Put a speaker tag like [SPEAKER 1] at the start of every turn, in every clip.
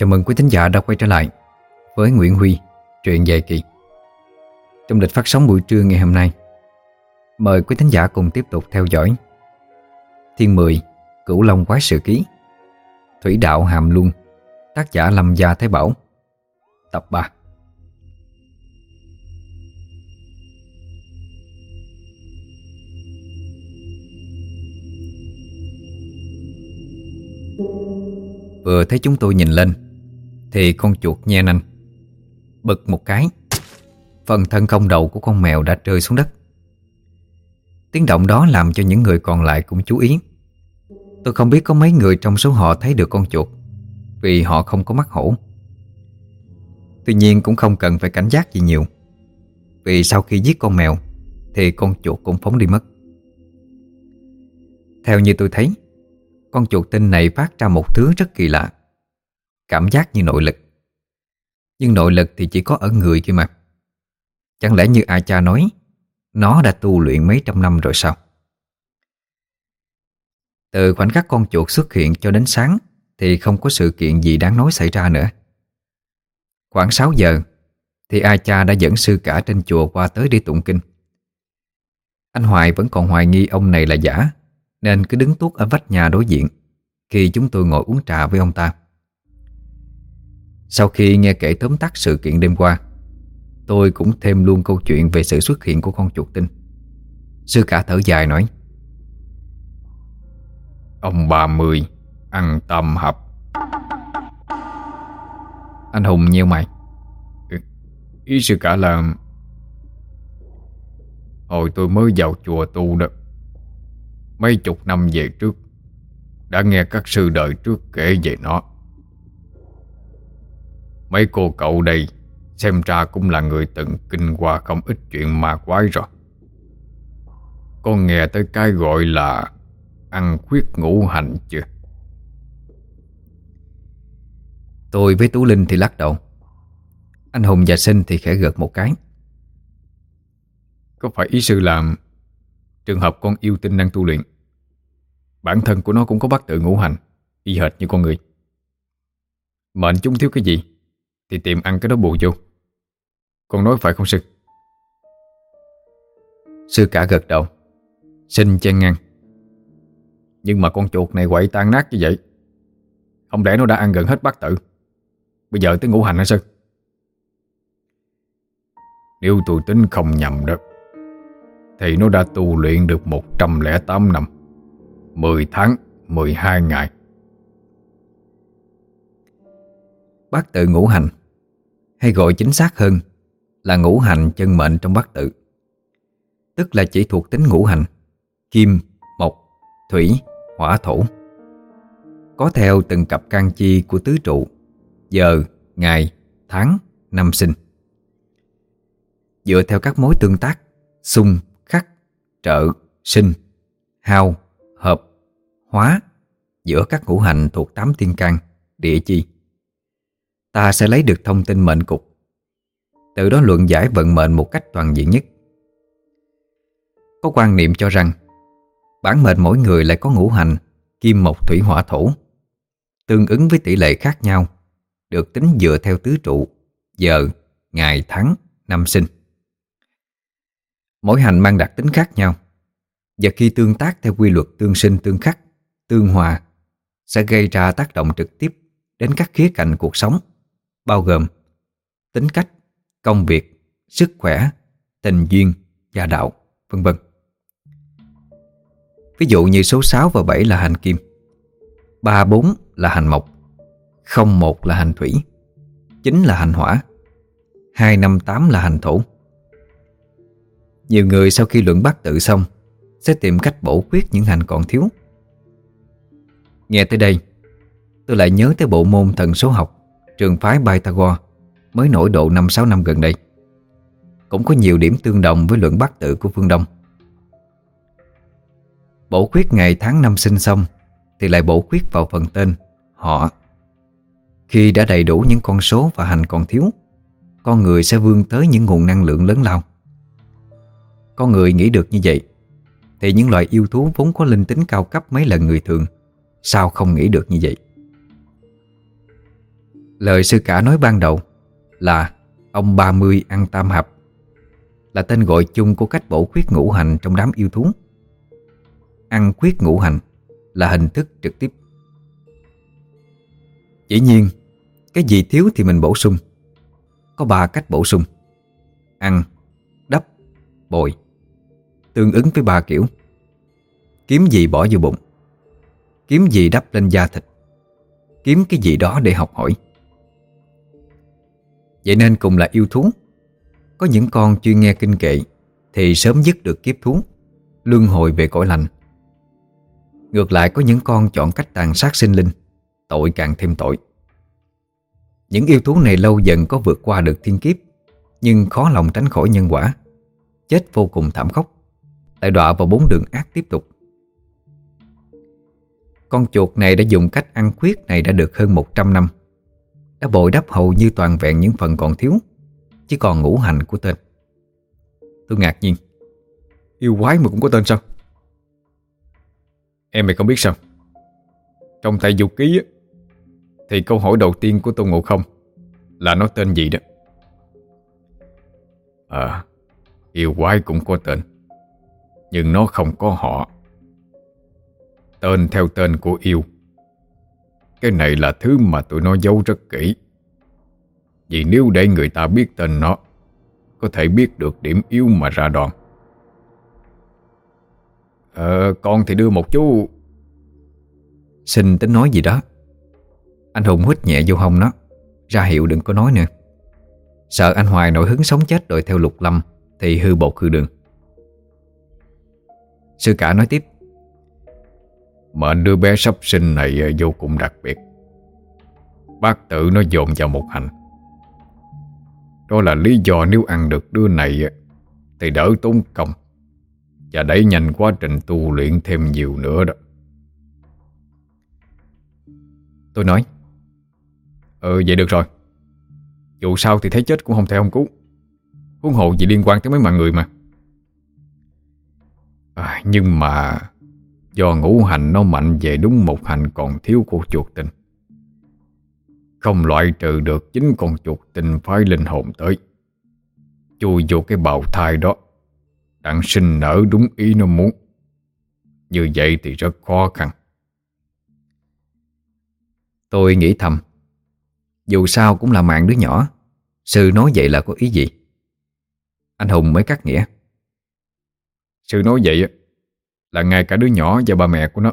[SPEAKER 1] Chào mừng quý thính giả đã quay trở lại với Nguyễn Huy, truyện dài kỳ. Trong lịch phát sóng buổi trưa ngày hôm nay, mời quý thính giả cùng tiếp tục theo dõi Thiên Mười, Cửu Long Quái Sự Ký, Thủy Đạo Hàm Luân, tác giả Lâm Gia Thái Bảo, tập 3. Vừa thấy chúng tôi nhìn lên thì con chuột nhe nanh. Bực một cái, Phần thân không đầu của con mèo đã rơi xuống đất. Tiếng động đó làm cho những người còn lại cũng chú ý. Tôi không biết có mấy người trong số họ thấy được con chuột, Vì họ không có mắt hổ. Tuy nhiên cũng không cần phải cảnh giác gì nhiều, Vì sau khi giết con mèo Thì con chuột cũng phóng đi mất. Theo như tôi thấy, con chuột tinh này phát ra một thứ rất kỳ lạ. Cảm giác như nội lực. Nhưng nội lực thì chỉ có ở người kia mà. Chẳng lẽ như ai cha nói, Nó đã tu luyện mấy trăm năm rồi sao? Từ khoảnh khắc con chuột xuất hiện cho đến sáng Thì không có sự kiện gì đáng nói xảy ra nữa. Khoảng 6 giờ Thì ai cha đã dẫn sư cả trên chùa qua tới đi tụng kinh. Anh Hoài vẫn còn hoài nghi ông này là giả, nên cứ đứng tuốt ở vách nhà đối diện Khi chúng tôi ngồi uống trà với ông ta. Sau khi nghe kể tóm tắt sự kiện đêm qua, Tôi cũng thêm luôn câu chuyện về sự xuất hiện của con chuột tinh. Sư cả thở dài nói, Ông ba mươi, Ăn tam hợp Anh Hùng nheo mày Ý sư cả là, Hồi tôi mới vào chùa tu đó, Mấy chục năm về trước, Đã nghe các sư đời trước kể về nó. Mấy cô cậu đây Xem ra cũng là người từng kinh qua không ít chuyện ma quái rồi. Con nghe tới cái gọi là Ăn khuyết ngũ hành chưa? Tôi với Tú Linh thì lắc đầu. Anh Hùng và Sinh thì khẽ gật một cái. Có phải ý sư làm Trường hợp con yêu tinh đang tu luyện Bản thân của nó cũng có bắt tự ngũ hành Y hệt như con người? Mệnh chúng thiếu cái gì thì tìm ăn cái đó bù vô. Con nói phải không, sư? Sư cả gật đầu, Xin chen ngang. Nhưng mà con chuột này quậy tan nát như vậy, Không lẽ nó đã ăn gần hết bát tự? Bây giờ tới ngũ hành hả, sư? Nếu tôi tính không nhầm đó, Thì nó đã tu luyện được 108 năm 10 tháng 12 ngày. Bát tự ngũ hành hay gọi chính xác hơn Là ngũ hành chân mệnh trong bát tự. Tức là chỉ thuộc tính ngũ hành Kim, mộc, thủy, hỏa thổ. Có theo từng cặp can chi của tứ trụ Giờ, ngày, tháng, năm sinh. Dựa theo các mối tương tác Xung, khắc, trợ, sinh, hao, hợp, hóa giữa các ngũ hành thuộc tám thiên can, địa chi. Ta sẽ lấy được thông tin mệnh cục, từ đó luận giải vận mệnh một cách toàn diện nhất. Có quan niệm cho rằng bản mệnh mỗi người lại có ngũ hành kim mộc thủy hỏa thổ tương ứng với tỷ lệ khác nhau được tính dựa theo tứ trụ giờ, ngày, tháng, năm sinh. Mỗi hành mang đặc tính khác nhau và khi tương tác theo quy luật tương sinh tương khắc, tương hòa sẽ gây ra tác động trực tiếp đến các khía cạnh cuộc sống, bao gồm tính cách, công việc, sức khỏe, tình duyên, gia đạo, vân vân. Ví dụ như số 6 và 7 là hành kim, 3, 4 là hành mộc, 0, 1 là hành thủy, 9 là hành hỏa, 2, 5, 8 là hành thổ. Nhiều người sau khi luận bát tự xong sẽ tìm cách bổ khuyết những hành còn thiếu Nghe tới đây Tôi lại nhớ tới bộ môn thần số học Trường phái Pythagore Mới nổi độ 5-6 năm gần đây. Cũng có nhiều điểm tương đồng với luận bát tự của phương Đông. Bổ khuyết ngày tháng năm sinh xong Thì lại bổ khuyết vào phần tên Họ. Khi đã đầy đủ những con số và hành còn thiếu, Con người sẽ vươn tới những nguồn năng lượng lớn lao. Con người nghĩ được như vậy thì những loài yêu thú vốn có linh tính cao cấp mấy lần người thường, Sao không nghĩ được như vậy? Lời sư cả nói ban đầu Là ông 30 ăn tam hạp Là tên gọi chung của cách bổ khuyết ngũ hành trong đám yêu thú. Ăn khuyết ngũ hành Là hình thức trực tiếp. Dĩ nhiên Cái gì thiếu thì mình bổ sung. Có ba cách bổ sung. Ăn, đắp, bồi. Tương ứng với ba kiểu. Kiếm gì bỏ vô bụng. Kiếm gì đắp lên da thịt. Kiếm cái gì đó để học hỏi. Vậy nên cùng là yêu thú. Có những con chuyên nghe kinh kệ, Thì sớm dứt được kiếp thú, Luân hồi về cõi lành. Ngược lại, có những con chọn cách tàn sát sinh linh, Tội càng thêm tội. Những yêu thú này lâu dần có vượt qua được thiên kiếp, Nhưng khó lòng tránh khỏi nhân quả, Chết vô cùng thảm khốc, Lại đọa vào bốn đường ác tiếp tục. Con chuột này đã dùng cách ăn khuyết này đã được hơn 100 năm. Đã bồi đắp hầu như toàn vẹn những phần còn thiếu, Chỉ còn ngũ hành của tên. Tôi ngạc nhiên. Yêu quái mà cũng có tên sao? Em mày không biết sao? Trong tay du ký Thì câu hỏi đầu tiên của Tôn Ngộ Không Là nó tên gì đó? À Yêu quái cũng có tên, Nhưng nó không có họ. Tên theo tên của yêu cái này là thứ mà tụi nó giấu rất kỹ. Vì nếu để người ta biết tên nó, Có thể biết được điểm yếu mà ra đòn. Ờ con thì đưa một chú. Xin tính nói gì đó. Anh Hùng hít nhẹ vô hông nó. Ra hiệu đừng có nói nữa. Sợ anh Hoài nổi hứng sống chết đội theo lục lâm, Thì hư bột hư đường. Sư cả nói tiếp. Mệnh đứa bé sắp sinh này ờ, vô cùng đặc biệt. Bác tự nó dồn vào một hành. Đó là lý do nếu ăn được đứa này ờ, Thì đỡ tốn công Và đẩy nhanh quá trình tu luyện thêm nhiều nữa đó. Tôi nói Ừ vậy được rồi. Dù sao thì thấy chết cũng không thể không cứu. Huống hộ gì liên quan tới mấy mạng người mà. À, Nhưng mà Do ngũ hành nó mạnh về đúng một hành còn thiếu của chuột tinh Không loại trừ được chính con chuột tinh phái linh hồn tới. Chui vô cái bào thai đó, Đặng sinh nở đúng ý nó muốn. Như vậy thì rất khó khăn. Tôi nghĩ thầm, Dù sao cũng là mạng đứa nhỏ, Sư nói vậy là có ý gì? Anh Hùng mới cắt nghĩa. Sư nói vậy là ngay cả đứa nhỏ và ba mẹ của nó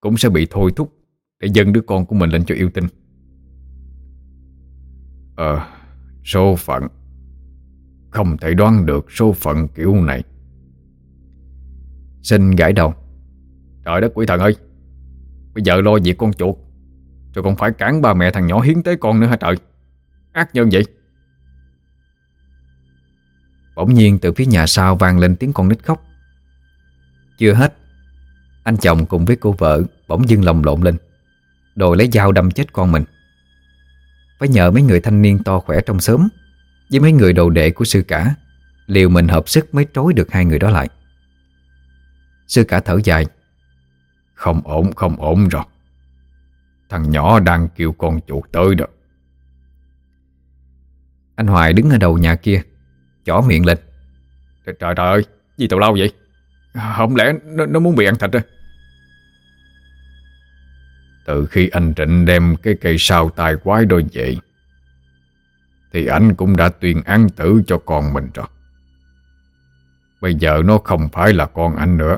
[SPEAKER 1] Cũng sẽ bị thôi thúc Để dâng đứa con của mình lên cho yêu tinh. Ờ Số phận. Không thể đoán được số phận kiểu này. Xin gãi đầu. Trời đất quỷ thần ơi. Bây giờ lo việc con chuột. Rồi còn phải cản ba mẹ thằng nhỏ hiến tế con nữa hả trời? Ác nhân vậy. Bỗng nhiên từ phía nhà sau vang lên tiếng con nít khóc. Chưa hết Anh chồng cùng với cô vợ Bỗng dưng lồng lộn lên rồi lấy dao đâm chết con mình. Phải nhờ mấy người thanh niên to khỏe trong xóm Với mấy người đồ đệ của sư cả Liều mình hợp sức mới trối được hai người đó lại. Sư cả thở dài Không ổn không ổn rồi. Thằng nhỏ đang kêu con chuột tới đó. Anh Hoài đứng ở đầu nhà kia Chỏ miệng lên Trời trời, trời ơi Gì tào lao vậy? Không lẽ nó, nó muốn bị ăn thịt à Từ khi anh Trịnh đem cái cây sao tài quái đôi vậy Thì anh cũng đã tuyên án tử cho con mình rồi Bây giờ nó không phải là con anh nữa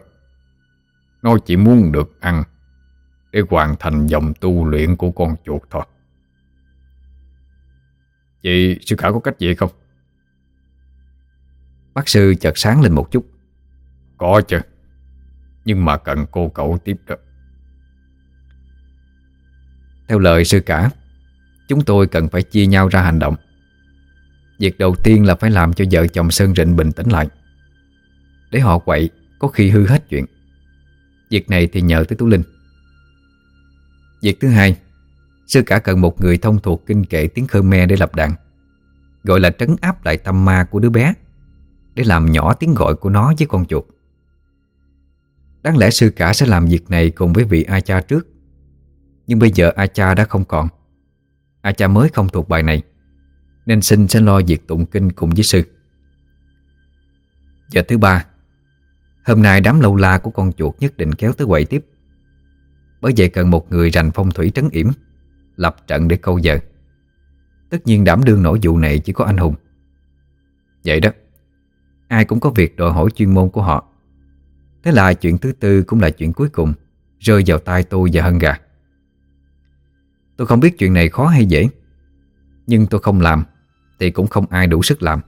[SPEAKER 1] Nó chỉ muốn được ăn để hoàn thành dòng tu luyện của con chuột thôi. Chị sư cả có cách gì không? Bác sư chợt sáng lên một chút. Có chứ, nhưng mà cần cô cậu tiếp đó. Theo lời sư cả, chúng tôi cần phải chia nhau ra hành động. Việc đầu tiên là phải làm cho vợ chồng Sơn Rịnh bình tĩnh lại. Để họ quậy, có khi hư hết chuyện. Việc này thì nhờ tới Tú Linh. Việc thứ hai Sư cả cần một người thông thuộc kinh kệ tiếng Khmer để lập đàn Gọi là trấn áp lại tâm ma của đứa bé Để làm nhỏ tiếng gọi của nó với con chuột Đáng lẽ sư cả sẽ làm việc này cùng với vị A cha trước. Nhưng bây giờ A cha đã không còn. A cha mới không thuộc bài này, Nên sinh sẽ lo việc tụng kinh cùng với sư. Giờ thứ ba, Hôm nay đám lâu la của con chuột nhất định kéo tới quậy tiếp. Bởi vậy cần một người rành phong thủy trấn yểm, Lập trận để câu giờ. Tất nhiên đảm đương nổi vụ này chỉ có anh Hùng. Vậy đó, Ai cũng có việc đòi hỏi chuyên môn của họ. Thế là chuyện thứ tư cũng là chuyện cuối cùng, Rơi vào tay tôi và Hân Gà. Tôi không biết chuyện này khó hay dễ, Nhưng tôi không làm Thì cũng không ai đủ sức làm.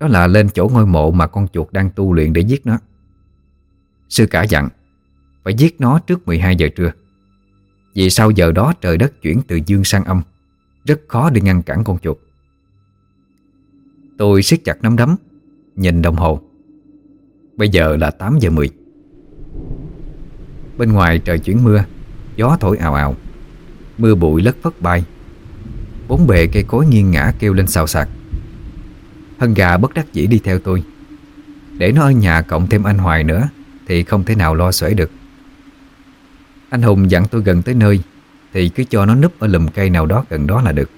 [SPEAKER 1] Đó là lên chỗ ngôi mộ mà con chuột đang tu luyện để giết nó. Sư cả dặn, Phải giết nó trước 12 giờ trưa, Vì sau giờ đó trời đất chuyển từ dương sang âm, Rất khó để ngăn cản con chuột. Tôi siết chặt nắm đấm, Nhìn đồng hồ. Bây giờ là 8 giờ 10 Bên ngoài trời chuyển mưa, Gió thổi ào ào. Mưa bụi lất phất bay. Bốn bề cây cối nghiêng ngã kêu lên xào xạc. Hân gà bất đắc dĩ đi theo tôi. Để nó ở nhà cộng thêm anh Hoài nữa, Thì không thể nào lo xuể được. Anh Hùng dặn tôi gần tới nơi, Thì cứ cho nó núp ở lùm cây nào đó gần đó là được.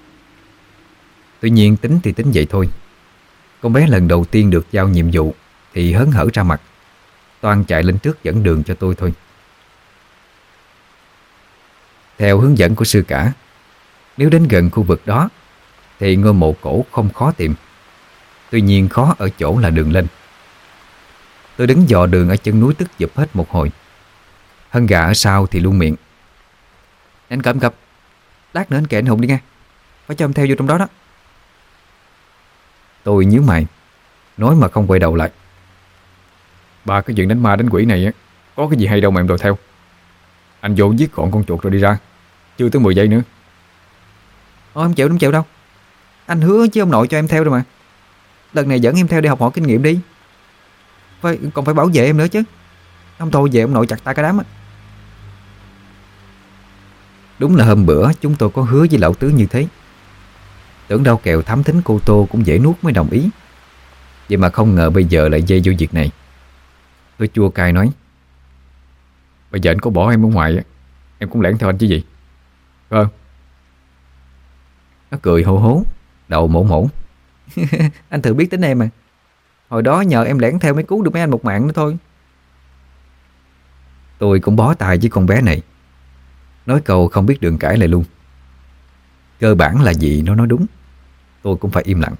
[SPEAKER 1] Tuy nhiên tính thì tính vậy thôi. Con bé lần đầu tiên được giao nhiệm vụ. Thì hớn hở ra mặt. Toàn chạy lên trước dẫn đường cho tôi thôi. Theo hướng dẫn của sư cả, Nếu đến gần khu vực đó, Thì ngôi mộ cổ không khó tìm. Tuy nhiên khó ở chỗ là đường lên. Tôi đứng dò đường ở chân núi tức giục hết một hồi. Hân gà ở sau thì luôn miệng. Anh cầm cập, Lát nữa anh kể anh Hùng đi nghe. Phải cho em theo vô trong đó đó. Tôi nhíu mày, Nói mà không quay đầu lại. Ba cái chuyện đánh ma đánh quỷ này á Có cái gì hay đâu mà em đòi theo. Anh vô giết gọn con chuột rồi đi ra Chưa tới 10 giây nữa.
[SPEAKER 2] Ôi em chịu không chịu đâu. Anh hứa chứ ông nội cho em theo rồi mà. Lần này dẫn em theo để học hỏi kinh nghiệm đi. Phải, Còn phải bảo vệ em nữa chứ. Không thôi về ông nội chặt ta cái đám á.
[SPEAKER 1] Đúng là hôm bữa chúng tôi có hứa với lão tứ như thế. Tưởng đâu kèo thám thính cô Tô cũng dễ nuốt mới đồng ý. Vậy mà không ngờ bây giờ lại dây vô việc này Tôi chua cay nói Bây giờ anh có bỏ em ở ngoài Em cũng lẻn theo anh chứ gì? Vâng Nó cười hô hố Đầu mổ mổ.
[SPEAKER 2] Anh thử biết tính em à. Hồi đó nhờ em lẻn theo mới cứu được mấy anh một mạng nữa thôi.
[SPEAKER 1] Tôi cũng bó tay với con bé này Nói câu không biết đường cãi lại luôn. Cơ bản là gì nó nói đúng Tôi cũng phải im lặng.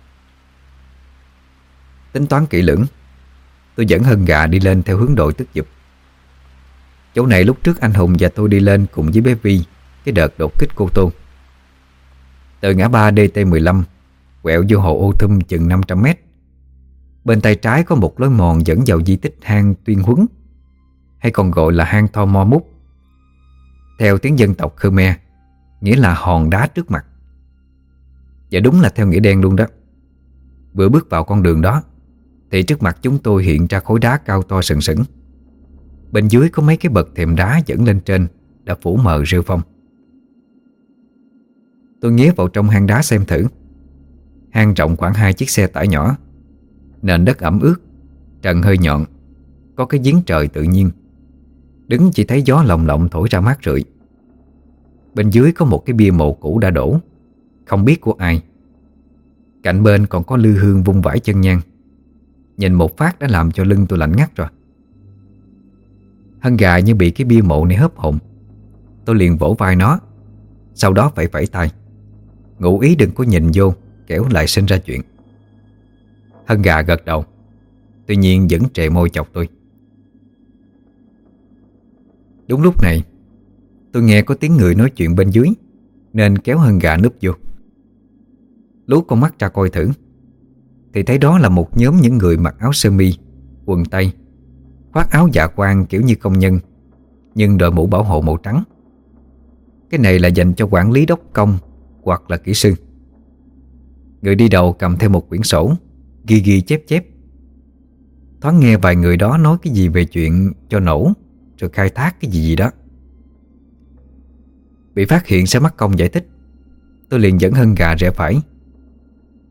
[SPEAKER 1] Tính toán kỹ lưỡng Tôi dẫn Hân Gà đi lên theo hướng đội tức dục. Chỗ này lúc trước anh Hùng và tôi đi lên cùng với bé Vi, Cái đợt đột kích cô Tôn. Từ ngã ba DT15 Quẹo vô hồ ô thum chừng 500 mét. Bên tay trái có một lối mòn dẫn vào di tích hang Tuyên Huấn, Hay còn gọi là hang Tho Mo Múc. Theo tiếng dân tộc Khmer, Nghĩa là hòn đá trước mặt. Và đúng là theo nghĩa đen luôn đó. Vừa bước vào con đường đó thì trước mặt chúng tôi hiện ra khối đá cao to sừng sững. Bên dưới có mấy cái bậc thềm đá dẫn lên trên, Đã phủ mờ rêu phong. Tôi nghía vào trong hang đá xem thử. Hang rộng khoảng hai chiếc xe tải nhỏ. Nền đất ẩm ướt, Trần hơi nhọn, Có cái giếng trời tự nhiên. Đứng chỉ thấy gió lồng lộng thổi ra mát rượi. Bên dưới có một cái bia mộ cũ đã đổ, Không biết của ai. Cạnh bên còn có lư hương vung vãi chân nhang. Nhìn một phát đã làm cho lưng tôi lạnh ngắt rồi. Hân gà như bị cái bia mộ này hớp hồn. Tôi liền vỗ vai nó. Sau đó phải vẫy tay. Ngụ ý đừng có nhìn vô Kéo lại sinh ra chuyện. Hân gà gật đầu. Tuy nhiên vẫn trề môi chọc tôi. Đúng lúc này, Tôi nghe có tiếng người nói chuyện bên dưới, Nên kéo hân gà núp vô. Lú con mắt ra coi thử. Thì thấy đó là một nhóm những người mặc áo sơ mi, Quần tây, Khoác áo dạ quang kiểu như công nhân, Nhưng đội mũ bảo hộ màu trắng. Cái này là dành cho quản lý đốc công Hoặc là kỹ sư. Người đi đầu cầm theo một quyển sổ, Ghi ghi chép chép. Thoáng nghe vài người đó nói cái gì về chuyện cho nổ, Rồi khai thác cái gì gì đó. Bị phát hiện sẽ mắc công giải thích, Tôi liền dẫn hân gà rẽ phải.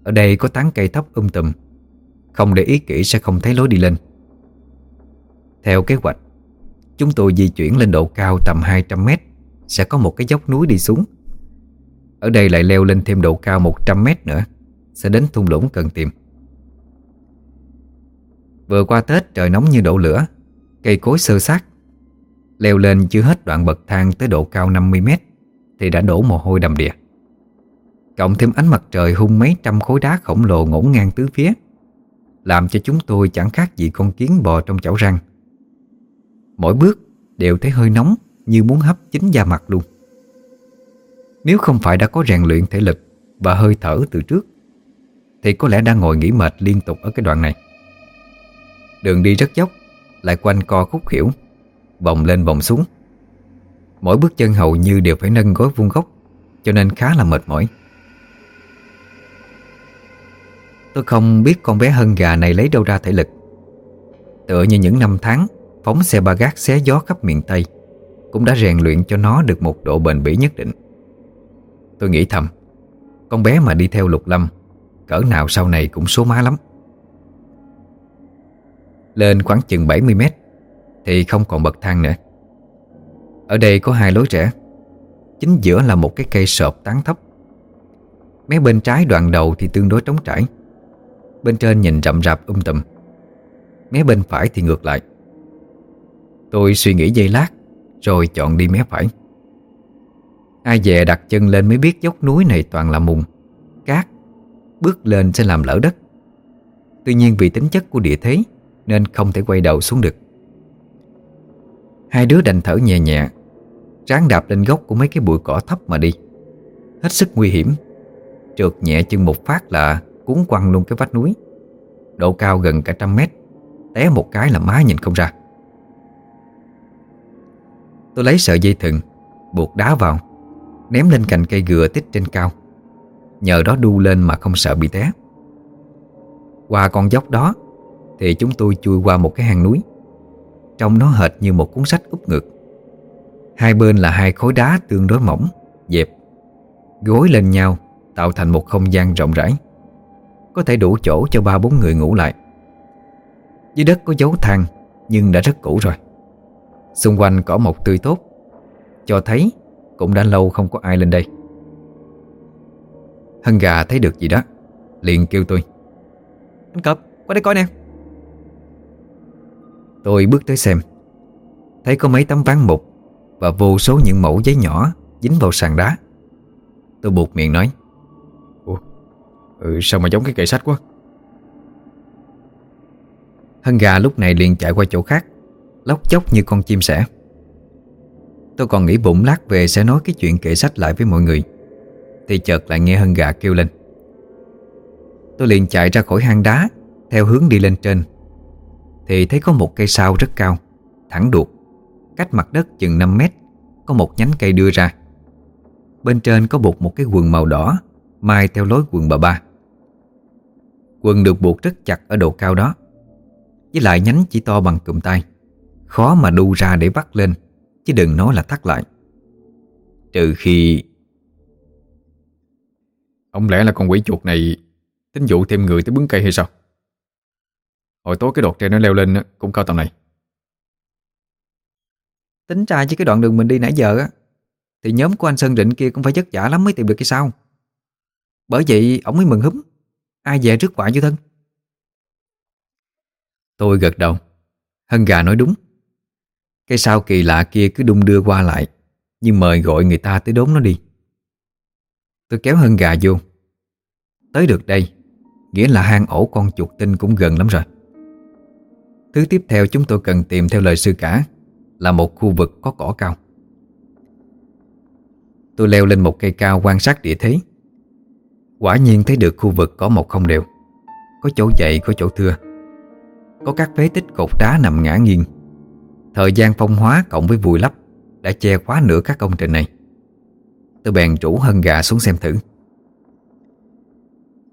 [SPEAKER 1] Ở đây có tán cây thấp um tùm. Không để ý kỹ sẽ không thấy lối đi lên. Theo kế hoạch, Chúng tôi di chuyển lên độ cao tầm 200 mét, Sẽ có một cái dốc núi đi xuống. Ở đây lại leo lên thêm độ cao 100 mét nữa, Sẽ đến thung lũng cần tìm. Vừa qua Tết, trời nóng như đổ lửa, Cây cối sơ sát. Leo lên chưa hết đoạn bậc thang tới độ cao 50 mét, Thì đã đổ mồ hôi đầm đìa. Cộng thêm ánh mặt trời hung mấy trăm khối đá khổng lồ ngổn ngang tứ phía, Làm cho chúng tôi chẳng khác gì con kiến bò trong chảo răng Mỗi bước đều thấy hơi nóng Như muốn hấp chính da mặt luôn. Nếu không phải đã có rèn luyện thể lực Và hơi thở từ trước, Thì có lẽ đang ngồi nghỉ mệt liên tục ở cái đoạn này. Đường đi rất dốc, Lại quanh co khúc khỉu Vòng lên vòng xuống. Mỗi bước chân hầu như đều phải nâng gối vuông góc, Cho nên khá là mệt mỏi. Tôi không biết con bé hân gà này lấy đâu ra thể lực. Tựa như những năm tháng, Phóng xe ba gác xé gió khắp miền Tây, Cũng đã rèn luyện cho nó được một độ bền bỉ nhất định. Tôi nghĩ thầm, Con bé mà đi theo lục lâm, Cỡ nào sau này cũng số má lắm. Lên khoảng chừng 70 mét, Thì không còn bậc thang nữa. Ở đây có hai lối rẽ, Chính giữa là một cái cây sợp tán thấp. Mé bên trái đoạn đầu thì tương đối trống trải. Bên trên nhìn rậm rạp um tùm. Mé bên phải thì ngược lại. Tôi suy nghĩ giây lát, Rồi chọn đi mé phải. Ai dè đặt chân lên mới biết dốc núi này toàn là mùng, Cát, Bước lên sẽ làm lỡ đất. Tuy nhiên vì tính chất của địa thế Nên không thể quay đầu xuống được. Hai đứa đành thở nhẹ nhẹ, Ráng đạp lên gốc của mấy cái bụi cỏ thấp mà đi. Hết sức nguy hiểm, Trượt nhẹ chân một phát là cuốn quăng luôn cái vách núi. Độ cao gần cả trăm mét, Té một cái là má nhìn không ra. Tôi lấy sợi dây thừng, Buộc đá vào, Ném lên cành cây gừa tích trên cao. Nhờ đó đu lên mà không sợ bị té. Qua con dốc đó, Thì chúng tôi chui qua một cái hang núi. Trong nó hệt như một cuốn sách úp ngược. Hai bên là hai khối đá tương đối mỏng, Dẹp, Gối lên nhau, Tạo thành một không gian rộng rãi. Có thể đủ chỗ cho ba bốn người ngủ lại. Dưới đất có dấu thang Nhưng đã rất cũ rồi. Xung quanh cỏ mọc tươi tốt Cho thấy cũng đã lâu không có ai lên đây. Hân gà thấy được gì đó Liền kêu tôi.
[SPEAKER 2] Anh Cập, qua đây coi nè.
[SPEAKER 1] Tôi bước tới xem Thấy có mấy tấm ván mục Và vô số những mẫu giấy nhỏ Dính vào sàn đá. Tôi buộc miệng nói ừ, sao mà giống cái kệ sách quá? Hân gà lúc này liền chạy qua chỗ khác Lóc chóc như con chim sẻ. Tôi còn nghĩ bụng lát về sẽ nói cái chuyện kệ sách lại với mọi người. Thì chợt lại nghe hân gà kêu lên. Tôi liền chạy ra khỏi hang đá Theo hướng đi lên trên. Thì thấy có một cây sao rất cao Thẳng đuột Cách mặt đất chừng 5 mét Có một nhánh cây đưa ra. Bên trên có buộc một cái quần màu đỏ Mai theo lối quần bà ba. Quần được buộc rất chặt ở độ cao đó. Với lại nhánh chỉ to bằng cụm tay. Khó mà đu ra để bắt lên Chứ đừng nói là thắt lại. Trừ khi Ông lẽ là con quỷ chuột này Tính dụ thêm người tới bứng cây hay sao? Hồi tối cái đột tre nó leo lên Cũng cao tầm này.
[SPEAKER 2] Tính ra chứ cái đoạn đường mình đi nãy giờ á Thì nhóm của anh Sơn Rịnh kia cũng phải vất vả lắm mới tìm được cái sao? Bởi vậy ổng mới mừng húm Ai dễ rước quả cho thân?
[SPEAKER 1] Tôi gật đầu. Hân gà nói đúng. Cây sao kỳ lạ kia cứ đung đưa qua lại Như mời gọi người ta tới đốn nó đi. Tôi kéo hân gà vô. Tới được đây, Nghĩa là hang ổ con chuột tinh cũng gần lắm rồi. Thứ tiếp theo chúng tôi cần tìm theo lời sư cả Là một khu vực có cỏ cao. Tôi leo lên một cây cao quan sát địa thế. Quả nhiên thấy được khu vực có một không đều. Có chỗ dậy có chỗ thưa. Có các phế tích cột đá nằm ngã nghiêng. Thời gian phong hóa cộng với vùi lấp Đã che khóa nửa các công trình này. Tôi bèn rủ hân gà xuống xem thử.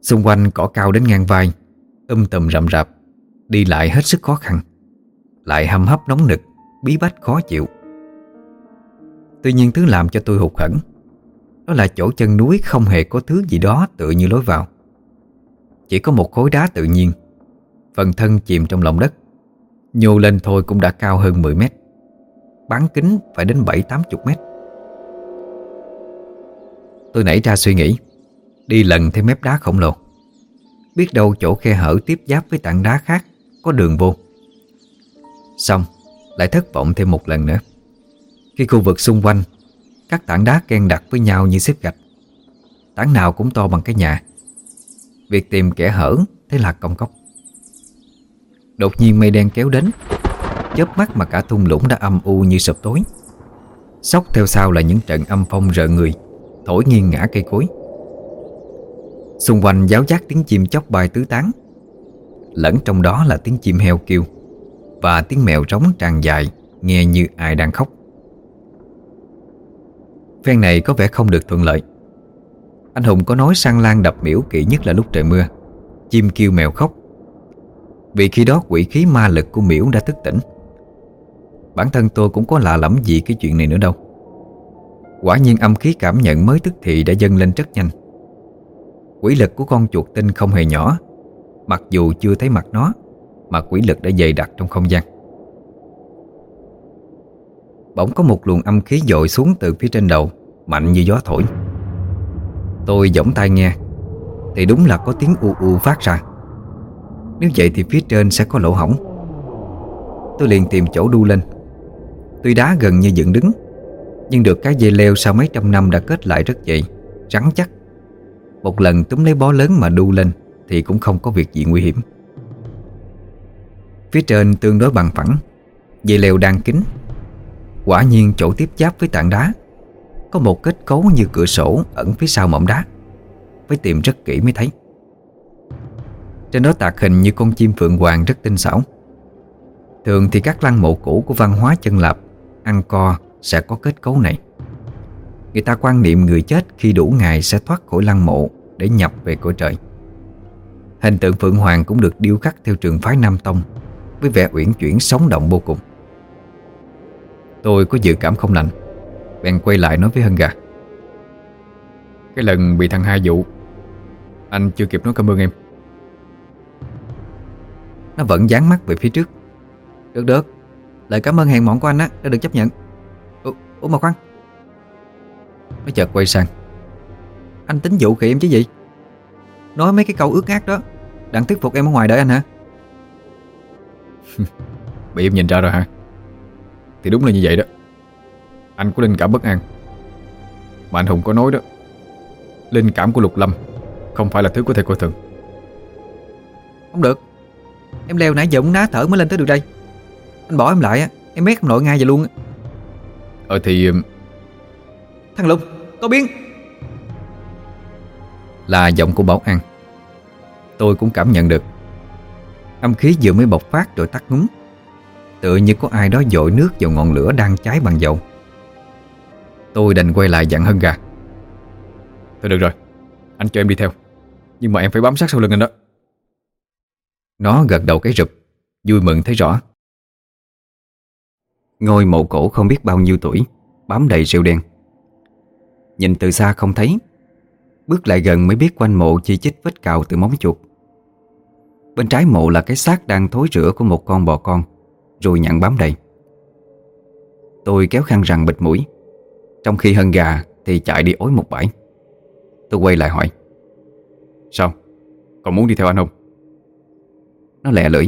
[SPEAKER 1] Xung quanh cỏ cao đến ngang vai Um tùm rậm rạp, Đi lại hết sức khó khăn. Lại hâm hấp nóng nực, Bí bách khó chịu. Tuy nhiên thứ làm cho tôi hụt hẫng đó là chỗ chân núi không hề có thứ gì đó tự như lối vào. Chỉ có một khối đá tự nhiên, Phần thân chìm trong lòng đất. Nhô lên thôi cũng đã cao hơn 10 mét, Bán kính phải đến 7-80 mét. Tôi nảy ra suy nghĩ, Đi lần theo mép đá khổng lồ. Biết đâu chỗ khe hở tiếp giáp với tảng đá khác Có đường vô. Xong, Lại thất vọng thêm một lần nữa. Khi khu vực xung quanh các tảng đá ken đặt với nhau như xếp gạch. Tảng nào cũng to bằng cái nhà. Việc tìm kẻ hở, Thế là công cốc. Đột nhiên mây đen kéo đến. Chớp mắt mà cả thung lũng đã âm u như sập tối. Sóc theo sau là những trận âm phong rợ người, Thổi nghiêng ngã cây cối. Xung quanh giáo giác tiếng chim chóc bay tứ tán. Lẫn trong đó là tiếng chim heo kêu Và tiếng mèo trống tràn dài, Nghe như ai đang khóc. Phen này có vẻ không được thuận lợi. Anh Hùng có nói sang lan đập miễu kỹ nhất là lúc trời mưa. Chim kêu mèo khóc. Vì khi đó quỷ khí ma lực của miễu đã thức tỉnh. Bản thân tôi cũng có lạ lẫm gì cái chuyện này nữa đâu. Quả nhiên âm khí cảm nhận mới tức thị đã dâng lên rất nhanh. Quỷ lực của con chuột tinh không hề nhỏ. Mặc dù chưa thấy mặt nó, Mà quỷ lực đã dày đặc trong không gian. Bỗng có một luồng âm khí dội xuống từ phía trên đầu, Mạnh như gió thổi. Tôi giỏng tai nghe, Thì đúng là có tiếng u u phát ra. Nếu vậy thì phía trên sẽ có lỗ hỏng Tôi liền tìm chỗ đu lên. Tuy đá gần như dựng đứng, Nhưng được cái dây leo sau mấy trăm năm đã kết lại rất dày, Rắn chắc. Một lần túm lấy bó lớn mà đu lên Thì cũng không có việc gì nguy hiểm. Phía trên tương đối bằng phẳng, Dây leo đang kín Quả nhiên chỗ tiếp giáp với tảng đá. Có một kết cấu như cửa sổ Ẩn phía sau mỏm đá. Phải tìm rất kỹ mới thấy. Trên đó tạc hình như con chim phượng hoàng rất tinh xảo. Thường thì các lăng mộ cũ của văn hóa chân lạp Ăn co sẽ có kết cấu này. Người ta quan niệm người chết khi đủ ngày sẽ thoát khỏi lăng mộ Để nhập về cõi trời. Hình tượng Phượng Hoàng cũng được điêu khắc theo trường phái Nam Tông, Với vẻ uyển chuyển sống động vô cùng. Tôi có dự cảm không lành. Bèn quay lại nói với Hân Gà. Cái lần bị thằng hai vụ Anh chưa kịp nói cảm ơn em. Nó vẫn dán mắt về phía trước. Được được. Lời cảm ơn hẹn mọn của anh á đã được chấp nhận. Ủa, Ủa mà khoan. Nó chợt quay sang. Anh tính dụ khỉ em chứ gì? Nói mấy cái câu ước ác đó Đặng thuyết phục em ở ngoài đợi anh hả? Bị em nhìn ra rồi hả? Thì đúng là như vậy đó. Anh có linh cảm bất an. Mà anh Hùng có nói đó Linh cảm của Lục Lâm Không phải là thứ có thể coi thường.
[SPEAKER 2] Không được. Em leo nãy giờ muốn ná thở mới lên tới được đây. Anh bỏ em lại á Em mét không nổi ngay vậy luôn á.
[SPEAKER 1] Ờ thì
[SPEAKER 2] Thằng Lục Có biến
[SPEAKER 1] Là giọng của Bảo An. Tôi cũng cảm nhận được. Âm khí vừa mới bộc phát rồi tắt ngúm Tựa như có ai đó dội nước vào ngọn lửa đang cháy bằng dầu. Tôi đành quay lại dặn Hân gà. Thôi được rồi Anh cho em đi theo. Nhưng mà em phải bám sát sau lưng anh đó. Nó gật đầu cái rụp Vui mừng thấy rõ. Ngôi mộ cổ không biết bao nhiêu tuổi Bám đầy rêu đen. Nhìn từ xa không thấy Bước lại gần mới biết quanh mộ chi chít vết cào từ móng chuột. Bên trái mộ là cái xác đang thối rữa của một con bò con Rồi nhặn bám đầy. Tôi kéo khăn rằng bịt mũi. Trong khi hân gà thì chạy đi ối một bãi. Tôi quay lại hỏi Sao? Còn muốn đi theo anh không? Nó lẹ lưỡi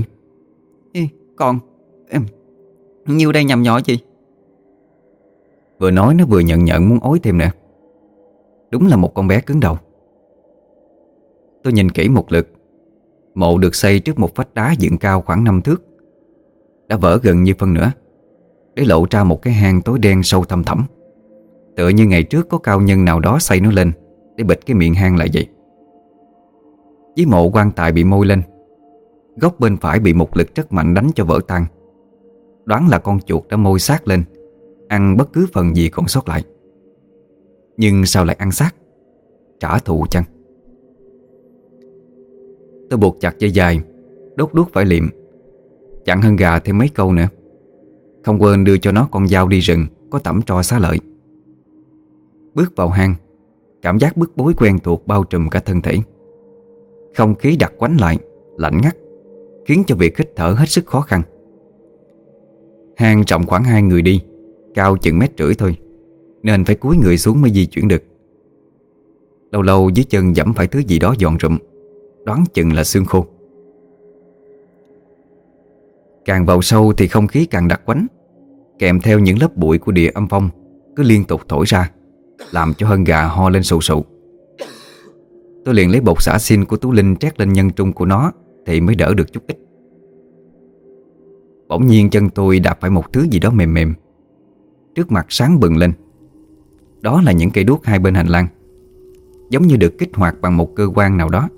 [SPEAKER 2] Ê, Con Em Nhiêu đây nhầm nhỏ chị?
[SPEAKER 1] Vừa nói nó vừa nhận nhận muốn ối thêm nữa. Đúng là một con bé cứng đầu. Tôi nhìn kỹ một lượt Mộ được xây trước một vách đá dựng cao khoảng 5 thước đã vỡ gần như phân nửa. Để lộ ra một cái hang tối đen sâu thăm thẳm. Tựa như ngày trước có cao nhân nào đó xây nó lên, Để bịt cái miệng hang lại vậy. Dưới mộ quan tài bị môi lên, Góc bên phải bị một lực rất mạnh đánh cho vỡ tan. Đoán là con chuột đã môi sát lên, Ăn bất cứ phần gì còn sót lại. Nhưng sao lại ăn xác? Trả thù chăng? Tôi buộc chặt dây dài, Đốt đuốc phải liệm Chặn hơn gà thêm mấy câu nữa. Không quên đưa cho nó con dao đi rừng, Có tẩm tro xá lợi. Bước vào hang, Cảm giác bức bối quen thuộc bao trùm cả thân thể. Không khí đặc quánh lại, Lạnh ngắt, Khiến cho việc hít thở hết sức khó khăn. Hang rộng khoảng hai người đi, Cao chừng mét rưỡi thôi, Nên phải cúi người xuống mới di chuyển được. Lâu lâu dưới chân dẫm phải thứ gì đó giòn rụm, Đoán chừng là xương khô. Càng vào sâu thì không khí càng đặc quánh. Kèm theo những lớp bụi của địa âm phong Cứ liên tục thổi ra, Làm cho hân gà ho lên sù sụ. Tôi liền lấy bột xả xin của Tú Linh Trét lên nhân trung của nó Thì mới đỡ được chút ít. Bỗng nhiên chân tôi đạp phải một thứ gì đó mềm mềm. Trước mặt sáng bừng lên. Đó là những cây đuốc hai bên hành lang, Giống như được kích hoạt bằng một cơ quan nào đó.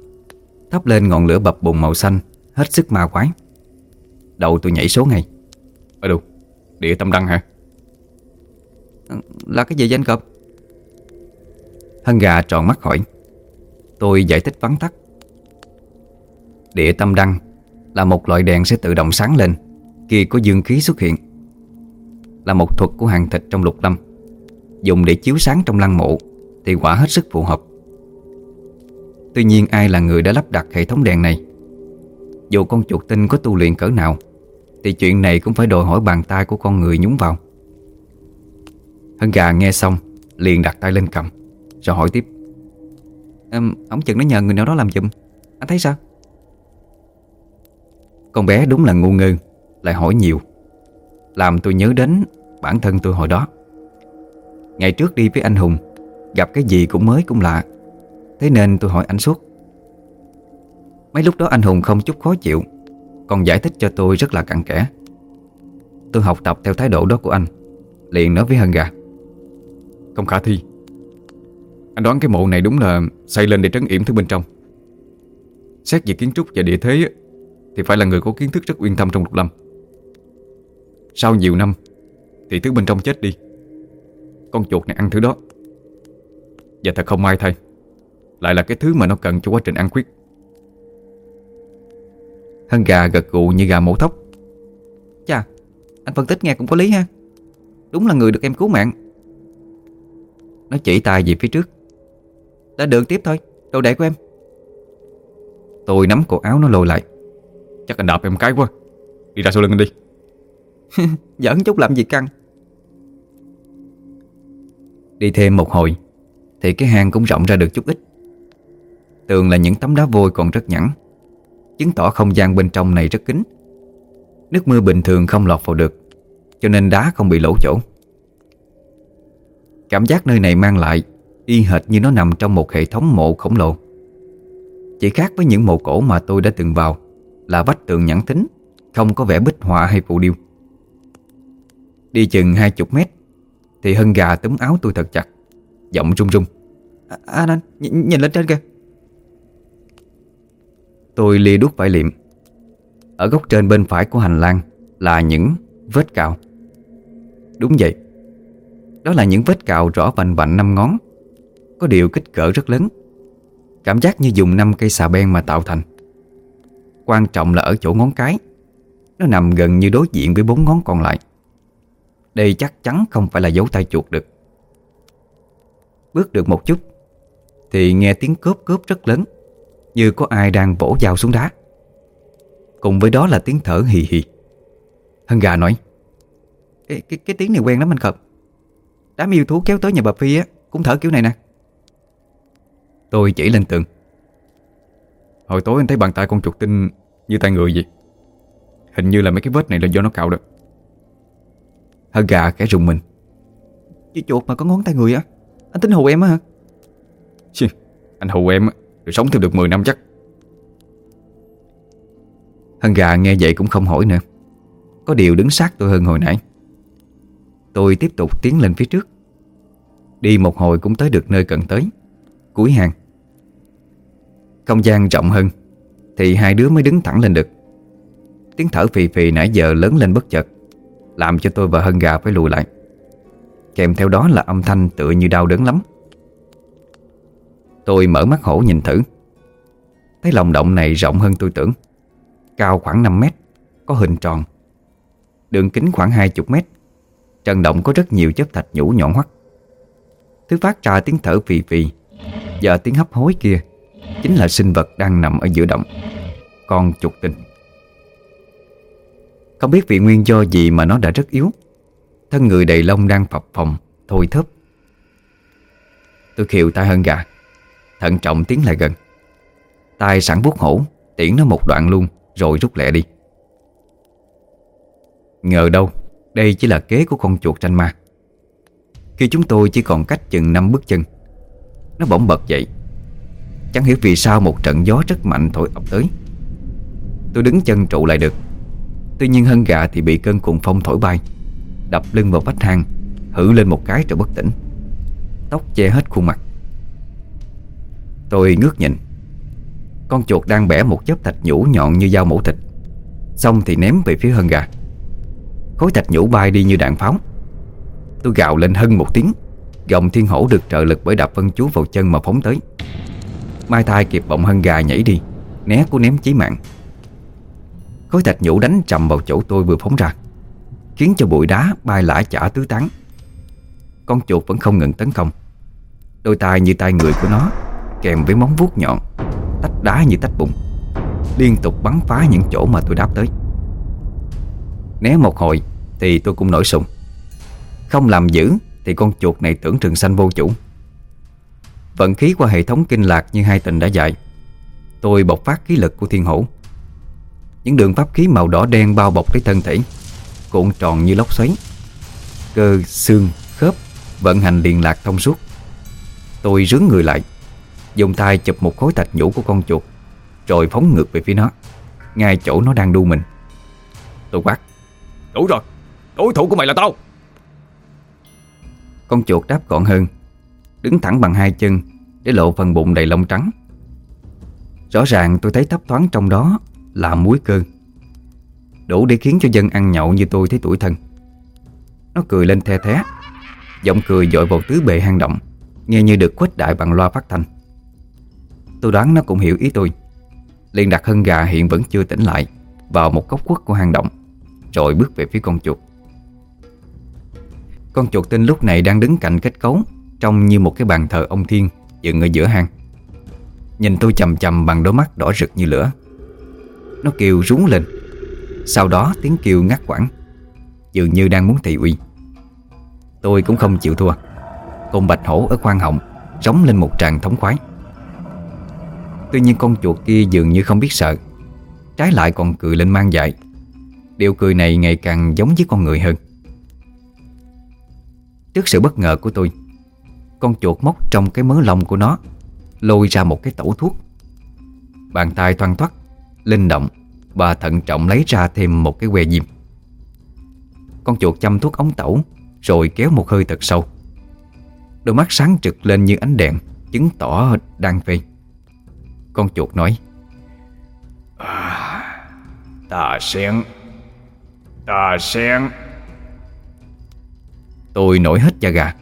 [SPEAKER 1] Thắp lên ngọn lửa bập bùng màu xanh, Hết sức ma quái. Đầu tôi nhảy số ngay. Ở đâu? Địa tâm đăng hả?
[SPEAKER 2] Ừ, là cái gì danh cọp?
[SPEAKER 1] Hân gà tròn mắt hỏi Tôi giải thích vắn tắt. Địa tâm đăng Là một loại đèn sẽ tự động sáng lên Khi có dương khí xuất hiện. Là một thuật của hàng thịt trong lục lâm. Dùng để chiếu sáng trong lăng mộ Thì quả hết sức phù hợp. Tuy nhiên ai là người đã lắp đặt hệ thống đèn này? Dù con chuột tinh có tu luyện cỡ nào thì chuyện này cũng phải đòi hỏi bàn tay của con người nhúng vào. Hân gà nghe xong Liền đặt tay lên cầm Rồi hỏi tiếp.
[SPEAKER 2] Um, Ông chừng nó nhờ người nào đó làm giùm. Anh thấy sao?
[SPEAKER 1] Con bé đúng là ngu ngơ Lại hỏi nhiều. Làm tôi nhớ đến bản thân tôi hồi đó. Ngày trước đi với anh Hùng Gặp cái gì cũng mới cũng lạ. Thế nên tôi hỏi anh suốt. Mấy lúc đó anh Hùng không chút khó chịu còn giải thích cho tôi rất là cặn kẽ. Tôi học tập theo thái độ đó của anh, Liền nói với Hân gà. Không khả thi. Anh đoán cái mộ này đúng là xây lên để trấn yểm thứ bên trong. Xét về kiến trúc và địa thế Thì phải là người có kiến thức rất uyên thâm trong lục lâm. Sau nhiều năm, Thì thứ bên trong chết đi. Con chuột này ăn thứ đó. Và thật không may thay, lại là cái thứ mà nó cần cho quá trình ăn khuyết Hân gà gật gù như gà mổ thóc.
[SPEAKER 2] Chà Anh phân tích nghe cũng có lý ha. Đúng là người được em cứu mạng.
[SPEAKER 1] Nó chỉ tay về phía trước.
[SPEAKER 2] Đã đường tiếp thôi Đồ đệ của em.
[SPEAKER 1] Tôi nắm cổ áo nó lôi lại. Chắc anh đạp em cái quá. Đi ra sau lưng anh đi.
[SPEAKER 2] Giỡn chút làm gì căng.
[SPEAKER 1] Đi thêm một hồi Thì cái hang cũng rộng ra được chút ít. Tường là những tấm đá vôi còn rất nhẵn Chứng tỏ không gian bên trong này rất kín. Nước mưa bình thường không lọt vào được Cho nên đá không bị lỗ chỗ. Cảm giác nơi này mang lại Y hệt như nó nằm trong một hệ thống mộ khổng lồ. Chỉ khác với những mộ cổ mà tôi đã từng vào Là vách tường nhẵn tính Không có vẻ bích họa hay phù điêu. Đi chừng hai chục mét Thì hân gà túm áo tôi thật chặt Giọng run run.
[SPEAKER 2] À, à Anh anh, nhìn lên trên kìa.
[SPEAKER 1] Tôi lia đút vải liệm. Ở góc trên bên phải của hành lang Là những vết cào. Đúng vậy. Đó là những vết cào rõ vành vạnh năm ngón. Có điều kích cỡ rất lớn. Cảm giác như dùng năm cây xà beng mà tạo thành. Quan trọng là ở chỗ ngón cái. Nó nằm gần như đối diện với bốn ngón còn lại. Đây chắc chắn không phải là dấu tay chuột được. Bước được một chút Thì nghe tiếng cướp cướp rất lớn như có ai đang vỗ dao xuống đá. Cùng với đó là tiếng thở hì hì. Hân gà nói
[SPEAKER 2] cái, cái, cái tiếng này quen lắm anh Khập Đám yêu thú kéo tới nhà bà Phi á Cũng thở kiểu này nè.
[SPEAKER 1] Tôi chỉ lên tường. Hồi tối anh thấy bàn tay con chuột tinh Như tay người vậy. Hình như là mấy cái vết này là do nó cạo được Hân gà kẻ rùng mình.
[SPEAKER 2] Chứ chuột mà có ngón tay người á Anh tính hù em á hả?
[SPEAKER 1] Chứ, Anh hù em á rồi sống thêm được 10 năm chắc. Hân gà nghe vậy cũng không hỏi nữa. Có điều đứng sát tôi hơn hồi nãy. Tôi tiếp tục tiến lên phía trước. Đi một hồi cũng tới được nơi cần tới. Cuối hàng. Không gian rộng hơn, Thì hai đứa mới đứng thẳng lên được. Tiếng thở phì phì nãy giờ lớn lên bất chợt, Làm cho tôi và Hân gà phải lùi lại. Kèm theo đó là âm thanh tựa như đau đớn lắm. Tôi mở mắt hổ nhìn thử. Thấy lòng động này rộng hơn tôi tưởng. Cao khoảng 5 mét, Có hình tròn. Đường kính khoảng 20 mét. Trần động có rất nhiều chất thạch nhũ nhọn hoắt. Thứ phát ra tiếng thở phì phì Và tiếng hấp hối kia Chính là sinh vật đang nằm ở giữa động. Con chuột tinh Không biết vì nguyên do gì mà nó đã rất yếu. Thân người đầy lông đang phập phồng, Thôi thấp Tôi khiều tay hơn gà. Thận trọng tiến lại gần. Tay sẵn vuốt hổ, Tiễn nó một đoạn luôn, Rồi rút lẹ đi. Ngờ đâu, Đây chỉ là kế của con chuột tranh ma. Khi chúng tôi chỉ còn cách chừng 5 bước chân, Nó bỗng bật dậy. Chẳng hiểu vì sao một trận gió rất mạnh thổi ập tới. Tôi đứng chân trụ lại được. Tuy nhiên hân gà thì bị cơn cuồng phong thổi bay, Đập lưng vào vách hang, Hử lên một cái rồi bất tỉnh. Tóc che hết khuôn mặt. Tôi ngước nhìn. Con chuột đang bẻ một chớp thạch nhũ nhọn như dao mổ thịt. Xong thì ném về phía hân gà. Khối thạch nhũ bay đi như đạn pháo. Tôi gào lên hân một tiếng. Gồng thiên hổ được trợ lực bởi đạp vân chú vào chân mà phóng tới. Mai thai kịp bọng hân gà nhảy đi. Né của ném chí mạng. Khối thạch nhũ đánh trầm vào chỗ tôi vừa phóng ra, Khiến cho bụi đá bay lả chả tứ tán. Con chuột vẫn không ngừng tấn công. Đôi tay như tay người của nó Kèm với móng vuốt nhọn Tách đá như tách bụng Liên tục bắn phá những chỗ mà tôi đáp tới. Né một hồi Thì tôi cũng nổi sùng. Không làm giữ Thì con chuột này tưởng trường xanh vô chủ. Vận khí qua hệ thống kinh lạc như hai tình đã dạy Tôi bộc phát khí lực của thiên hổ. Những đường pháp khí màu đỏ đen bao bọc lấy thân thể Cuộn tròn như lốc xoáy. Cơ, xương, khớp Vận hành liền lạc thông suốt. Tôi rướng người lại Dùng tay chụp một khối thạch nhũ của con chuột, Rồi phóng ngược về phía nó. Ngay chỗ nó đang đu mình. Tôi quát,
[SPEAKER 3] Đủ rồi, Đối thủ của mày là tao.
[SPEAKER 1] Con chuột đáp gọn hơn, Đứng thẳng bằng hai chân Để lộ phần bụng đầy lông trắng. Rõ ràng tôi thấy thấp thoáng trong đó Là muối cơ. Đủ để khiến cho dân ăn nhậu như tôi thấy tuổi thân. Nó cười lên the thé, Giọng cười dội vào tứ bề hang động, Nghe như được khuếch đại bằng loa phát thanh. Tôi đoán nó cũng hiểu ý tôi. Liền đặt hân gà hiện vẫn chưa tỉnh lại, Vào một góc quất của hang động, Rồi bước về phía con chuột. Con chuột tinh lúc này đang đứng cạnh kết cấu, Trông như một cái bàn thờ ông Thiên Dựng ở giữa hang. Nhìn tôi chầm chầm bằng đôi mắt đỏ rực như lửa. Nó kêu rú lên. Sau đó tiếng kêu ngắt quãng, Dường như đang muốn thị uy. Tôi cũng không chịu thua. Cùng bạch hổ ở khoang họng Rống lên một tràng thống khoái. Tuy nhiên con chuột kia dường như không biết sợ. Trái lại còn cười lên mang dại Điều cười này ngày càng giống với con người hơn. Trước sự bất ngờ của tôi, Con chuột móc trong cái mớ lông của nó, Lôi ra một cái tẩu thuốc. Bàn tay thoăn thoắt Linh động Và thận trọng lấy ra thêm một cái que diêm. Con chuột chăm thuốc ống tẩu, Rồi kéo một hơi thật sâu. Đôi mắt sáng trực lên như ánh đèn, Chứng tỏ đang phê. Con chuột nói.
[SPEAKER 3] À, Tà sen Tà sen
[SPEAKER 1] Tôi nổi hết da gà.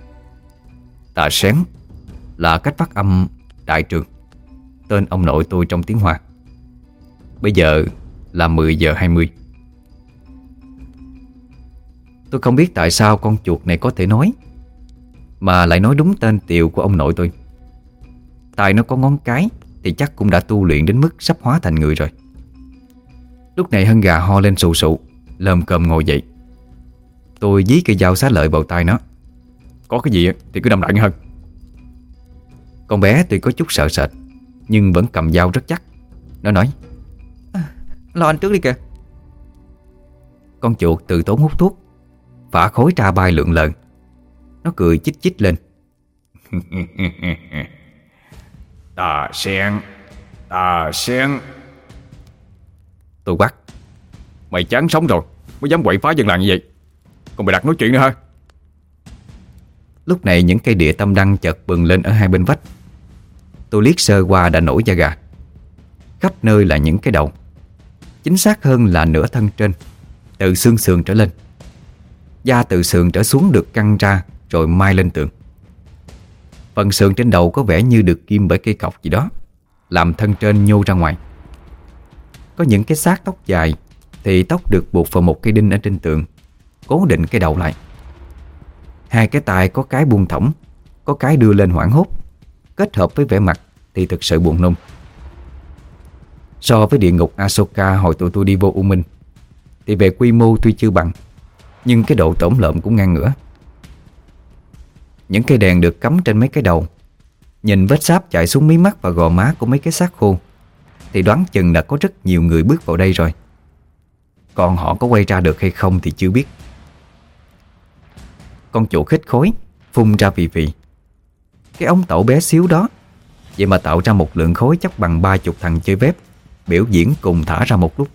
[SPEAKER 1] Tà sén Là cách phát âm đại trường. Tên ông nội tôi trong tiếng Hoa. Bây giờ là 10 giờ 20 Tôi không biết tại sao con chuột này có thể nói Mà lại nói đúng tên tiều của ông nội tôi. Tại nó có ngón cái thì chắc cũng đã tu luyện đến mức sắp hóa thành người rồi. Lúc này hân gà ho lên sụ sụ Lơm cơm ngồi dậy. Tôi dí cây dao xá lợi vào tay nó.
[SPEAKER 3] Có cái gì thì cứ đâm đại hơn.
[SPEAKER 1] Con bé tuy có chút sợ sệt Nhưng vẫn cầm dao rất chắc. Nó nói
[SPEAKER 2] à, Lo anh trước đi kìa.
[SPEAKER 1] Con chuột từ tốn hút thuốc Phả khối tra bay lượng lợn Nó cười chích chích lên.
[SPEAKER 3] Tà sen. Tà sen.
[SPEAKER 1] Tôi quát.
[SPEAKER 3] Mày chán sống rồi. Mới dám quậy phá dân làng như vậy. Còn mày đặt nói chuyện nữa hả?
[SPEAKER 1] Lúc này những cây địa tâm đăng chợt bừng lên ở hai bên vách. Tôi liếc sơ qua đã nổi da gà. Khắp nơi là những cái đầu. Chính xác hơn là nửa thân trên. Từ xương sườn trở lên. Da từ sườn trở xuống được căng ra Rồi mai lên tường. Phần sườn trên đầu có vẻ như được kim bởi cây cọc gì đó, Làm thân trên nhô ra ngoài. Có những cái xác tóc dài, Thì tóc được buộc vào một cây đinh ở trên tường, Cố định cái đầu lại. Hai cái tai có cái buông thõng, Có cái đưa lên hoảng hốt, Kết hợp với vẻ mặt thì thực sự buồn nôn. So với địa ngục Asoka hồi tụi tôi đi vô U Minh, Thì về quy mô tuy chưa bằng, Nhưng cái độ tổn lợm cũng ngang ngửa. Những cây đèn được cắm trên mấy cái đầu. Nhìn vết sáp chạy xuống mí mắt và gò má của mấy cái xác khô, Thì đoán chừng là có rất nhiều người bước vào đây rồi. Còn họ có quay ra được hay không thì chưa biết. Con chủ khích khối, Phun ra vì vì. Cái ống tẩu bé xíu đó. Vậy mà tạo ra một lượng khối chắc bằng ba chục thằng chơi bếp, Biểu diễn cùng thả ra một lúc.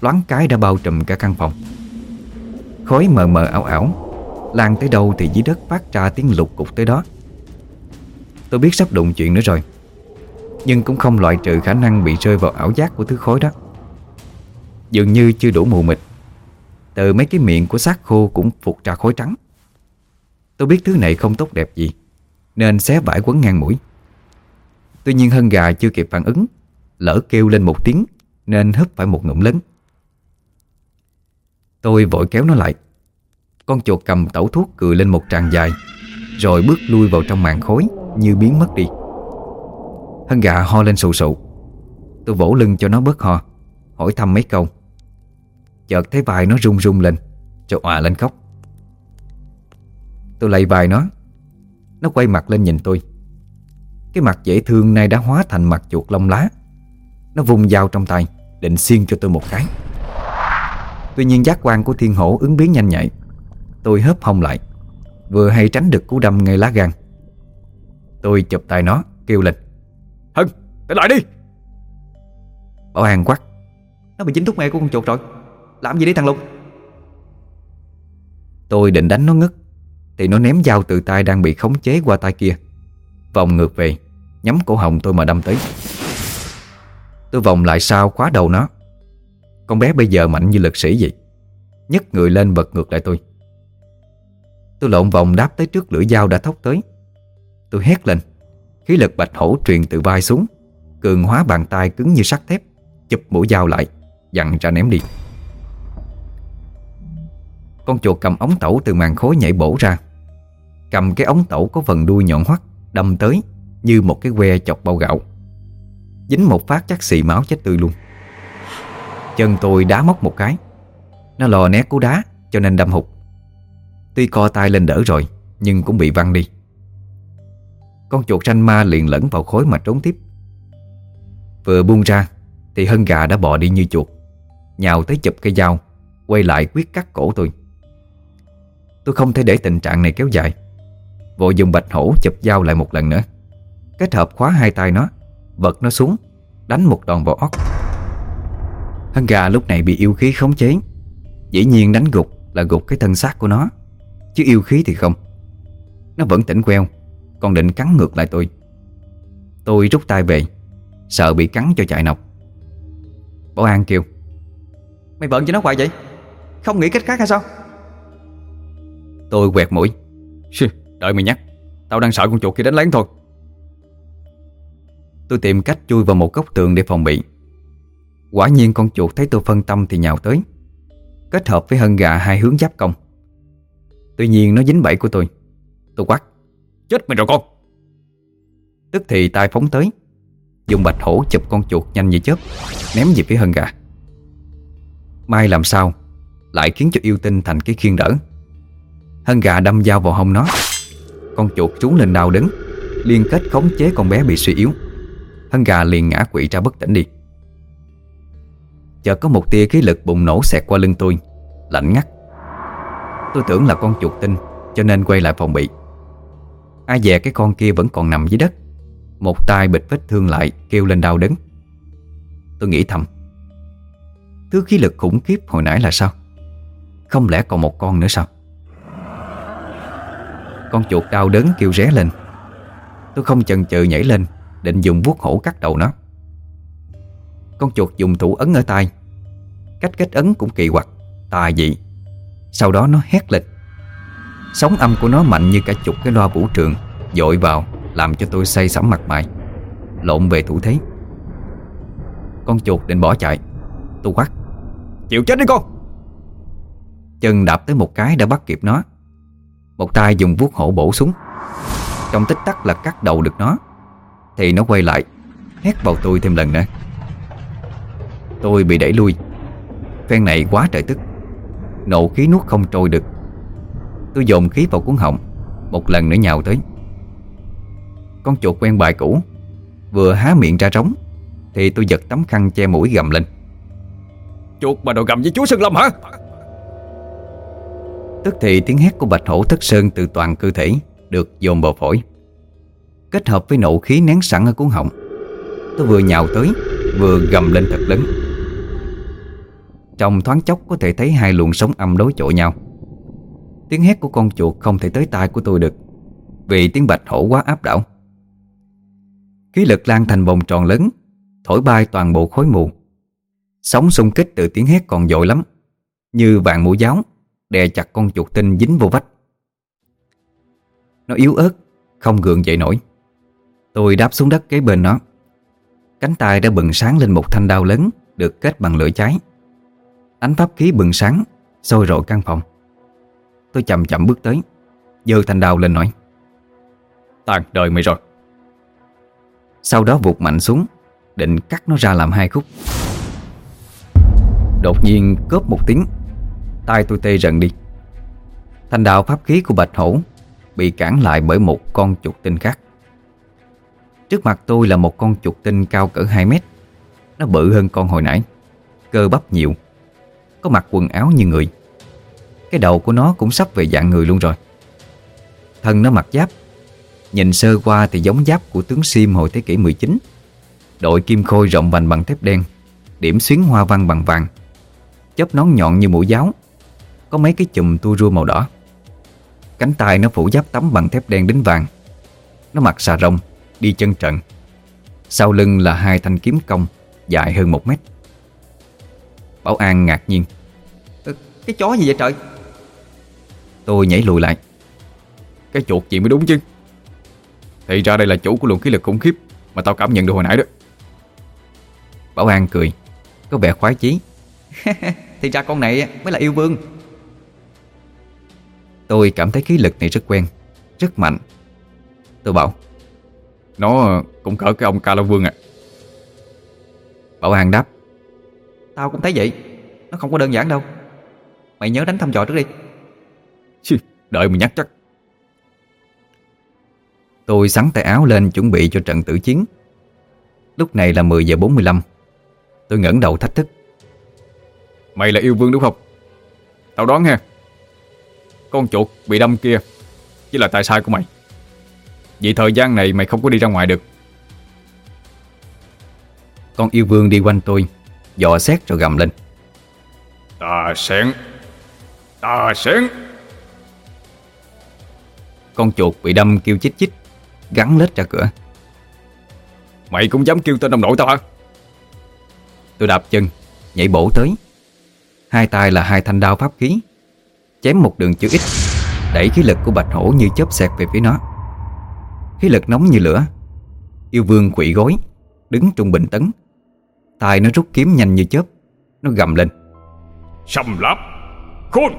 [SPEAKER 1] Loáng cái đã bao trùm cả căn phòng. Khói mờ mờ ảo ảo. Lan tới đâu thì dưới đất phát ra tiếng lục cục tới đó. Tôi biết sắp đụng chuyện nữa rồi, Nhưng cũng không loại trừ khả năng bị rơi vào ảo giác của thứ khối đó. Dường như chưa đủ mù mịt, Từ mấy cái miệng của xác khô cũng phục ra khối trắng. Tôi biết thứ này không tốt đẹp gì, Nên xé vải quấn ngang mũi. Tuy nhiên hân gà chưa kịp phản ứng, Lỡ kêu lên một tiếng, Nên hấp phải một ngụm lớn. Tôi vội kéo nó lại. Con chuột cầm tẩu thuốc cười lên một tràng dài, Rồi bước lui vào trong màn khối Như biến mất đi. Hân gà ho lên sụ sụ. Tôi vỗ lưng cho nó bớt ho, Hỏi thăm mấy câu. Chợt thấy vai nó rung rung lên, Rồi òa lên khóc. Tôi lấy vai nó. Nó quay mặt lên nhìn tôi. Cái mặt dễ thương này đã hóa thành mặt chuột lông lá. Nó vùng dao trong tay, Định xiên cho tôi một cái. Tuy nhiên giác quan của thiên hổ ứng biến nhanh nhạy Tôi hớp hông lại. Vừa hay tránh được cú đâm ngay lá gan. Tôi chụp tay nó Kêu lên.
[SPEAKER 3] Hân, tỉnh lại đi.
[SPEAKER 1] Bảo An quắc
[SPEAKER 2] Nó bị dính thuốc mê của con chuột rồi. Làm gì đi thằng Lục?
[SPEAKER 1] Tôi định đánh nó ngất Thì nó ném dao từ tay đang bị khống chế qua tay kia. Vòng ngược về Nhắm cổ họng tôi mà đâm tới. Tôi vòng lại sau khóa đầu nó. Con bé bây giờ mạnh như lực sĩ vậy. Nhấc người lên bật ngược lại tôi Tôi lộn vòng đáp tới trước lưỡi dao đã thốc tới. Tôi hét lên. Khí lực bạch hổ truyền từ vai xuống. Cường hóa bàn tay cứng như sắt thép, Chụp mũi dao lại, Dặn ra ném đi. Con chuột cầm ống tẩu từ màn khối nhảy bổ ra. Cầm cái ống tẩu có phần đuôi nhọn hoắt, Đâm tới Như một cái que chọc bao gạo. Dính một phát chắc xì máu chết tươi luôn. Chân tôi đá móc một cái. Nó lò né cú đá, Cho nên đâm hụt. Tuy co tay lên đỡ rồi, Nhưng cũng bị văng đi. Con chuột ranh ma liền lẫn vào khối mà trốn tiếp. Vừa buông ra, Thì hân gà đã bò đi như chuột, Nhào tới chụp cây dao, Quay lại quyết cắt cổ tôi. Tôi không thể để tình trạng này kéo dài. Vội dùng bạch hổ chụp dao lại một lần nữa. Kết hợp khóa hai tay nó, Vật nó xuống, Đánh một đòn vào óc. Hân gà lúc này bị yêu khí khống chế. Dĩ nhiên đánh gục là gục cái thân xác của nó. Chứ yêu khí thì không. Nó vẫn tỉnh queo Còn định cắn ngược lại tôi. Tôi rút tay về Sợ bị cắn cho chạy nọc. Bảo An kêu
[SPEAKER 2] Mày bận cho nó hoài vậy? Không nghĩ cách khác hay sao?
[SPEAKER 1] Tôi quẹt mũi
[SPEAKER 3] Xì, Đợi mày nhắc Tao đang sợ con chuột kia đánh lén thôi.
[SPEAKER 1] Tôi tìm cách chui vào một góc tường để phòng bị. Quả nhiên con chuột thấy tôi phân tâm thì nhào tới Kết hợp với hân gà hai hướng giáp công. Tuy nhiên nó dính bẫy của tôi. Tôi quát,
[SPEAKER 3] Chết mày rồi con.
[SPEAKER 1] Tức thì tay phóng tới. Dùng bạch hổ chụp con chuột nhanh như chớp, Ném về phía hân gà. Mai làm sao Lại khiến cho yêu tinh thành cái khiên đỡ? Hân gà đâm dao vào hông nó. Con chuột trú lên đau đớn, Liên kết khống chế con bé bị suy yếu. Hân gà liền ngã quỵ ra bất tỉnh đi. Chợt có một tia khí lực bùng nổ xẹt qua lưng tôi, Lạnh ngắt. Tôi tưởng là con chuột tinh, Cho nên quay lại phòng bị. Ai dè cái con kia vẫn còn nằm dưới đất. Một tay bịch vết thương lại, Kêu lên đau đớn. Tôi nghĩ thầm, Thứ khí lực khủng khiếp hồi nãy là sao? Không lẽ còn một con nữa sao? Con chuột đau đớn kêu ré lên. Tôi không chần chừ nhảy lên, Định dùng vuốt hổ cắt đầu nó. Con chuột dùng thủ ấn ở tay. Cách kết ấn cũng kỳ quặc, Tà dị. Sau đó nó hét lên. Sóng âm của nó mạnh như cả chục cái loa vũ trường, Dội vào, Làm cho tôi say sẩm mặt mày. Lộn về thủ thế. Con chuột định bỏ chạy. Tôi quát,
[SPEAKER 3] Chịu chết đi con!
[SPEAKER 1] Chân đạp tới một cái đã bắt kịp nó. Một tay dùng vuốt hổ bổ xuống. Trong tích tắc là cắt đầu được nó. Thì nó quay lại, Hét vào tôi thêm lần nữa. Tôi bị đẩy lui. Phen này quá trời tức. Nộ khí nuốt không trôi được. Tôi dồn khí vào cuốn họng Một lần nữa nhào tới. Con chuột quen bài cũ Vừa há miệng ra trống Thì tôi giật tấm khăn che mũi gầm lên.
[SPEAKER 3] Chuột mà đồ gầm với chúa Sơn Lâm hả?
[SPEAKER 1] Tức thì tiếng hét của bạch hổ thất sơn từ toàn cơ thể Được dồn vào phổi. Kết hợp với nộ khí nén sẵn ở cuốn họng Tôi vừa nhào tới Vừa gầm lên thật lớn trong thoáng chốc có thể thấy hai luồng sóng âm đối chọi nhau. Tiếng hét của con chuột không thể tới tai của tôi được, Vì tiếng bạch hổ quá áp đảo. Khí lực lan thành vòng tròn lớn, Thổi bay toàn bộ khối mù. Sóng xung kích từ tiếng hét còn dội lắm, Như vạn mũi giáo, Đè chặt con chuột tinh dính vô vách. Nó yếu ớt, Không gượng dậy nổi. Tôi đáp xuống đất kế bên nó. Cánh tay đã bừng sáng lên một thanh đao lớn Được kết bằng lửa cháy Ánh pháp khí bừng sáng, Sôi rội căn phòng. Tôi chậm chậm bước tới Dơ thanh đào lên nói,
[SPEAKER 3] Tàn đời mày rồi.
[SPEAKER 1] Sau đó vụt mạnh xuống, Định cắt nó ra làm hai khúc. Đột nhiên cốp một tiếng, tay tôi tê rần đi. Thanh đạo pháp khí của Bạch Hổ Bị cản lại bởi một con chuột tinh khác. Trước mặt tôi là một con chuột tinh cao cỡ 2 mét, Nó bự hơn con hồi nãy, Cơ bắp nhiều. Có mặc quần áo như người. Cái đầu của nó cũng sắp về dạng người luôn rồi. Thân nó mặc giáp. Nhìn sơ qua thì giống giáp của tướng Sim hồi thế kỷ 19 Đội kim khôi rộng vành bằng thép đen, Điểm xuyến hoa văn bằng vàng. Chớp nón nhọn như mũi giáo. Có mấy cái chùm tua rua màu đỏ. Cánh tay nó phủ giáp tấm bằng thép đen đến vàng. Nó mặc xà rông Đi chân trận Sau lưng là hai thanh kiếm cong, Dài hơn một mét. Bảo An ngạc nhiên.
[SPEAKER 2] Cái chó gì vậy trời?
[SPEAKER 1] Tôi nhảy lùi lại.
[SPEAKER 3] Cái chuột gì mới đúng chứ. Thì ra đây là chủ của luồng khí lực khủng khiếp Mà tao cảm nhận được hồi nãy đó.
[SPEAKER 1] Bảo An cười Có vẻ khoái chí.
[SPEAKER 2] Thì ra con này mới là yêu vương.
[SPEAKER 1] Tôi cảm thấy khí lực này rất quen Rất mạnh. Tôi bảo
[SPEAKER 3] Nó cũng cỡ cái ông Ca La Vương à.
[SPEAKER 1] Bảo An đáp
[SPEAKER 2] Tao cũng thấy vậy. Nó không có đơn giản đâu. Mày nhớ đánh thăm dò trước đi.
[SPEAKER 3] Chứ, Đợi mình nhắc chắc.
[SPEAKER 1] Tôi sắn tay áo lên chuẩn bị cho trận tử chiến. Lúc này là 10 giờ 45 Tôi ngẩng đầu thách thức.
[SPEAKER 3] Mày là yêu vương đúng không? Tao đoán ha. Con chuột bị đâm kia Chỉ là tại sai của mày. Vì thời gian này mày không có đi ra ngoài được.
[SPEAKER 1] Con yêu vương đi quanh tôi Dò xét rồi gầm lên.
[SPEAKER 3] Tà sén Tà sén
[SPEAKER 1] Con chuột bị đâm kêu chích chích Gắn lết ra cửa.
[SPEAKER 3] Mày cũng dám kêu tên ông nội tao hả?
[SPEAKER 1] Tôi đạp chân Nhảy bổ tới. Hai tay là hai thanh đao pháp khí Chém một đường chữ X Đẩy khí lực của bạch hổ như chớp xẹt về phía nó. Khí lực nóng như lửa Yêu vương quỵ gối Đứng trung bình tấn tay nó rút kiếm nhanh như chớp. Nó gầm lên.
[SPEAKER 3] Xâm láp Khôn.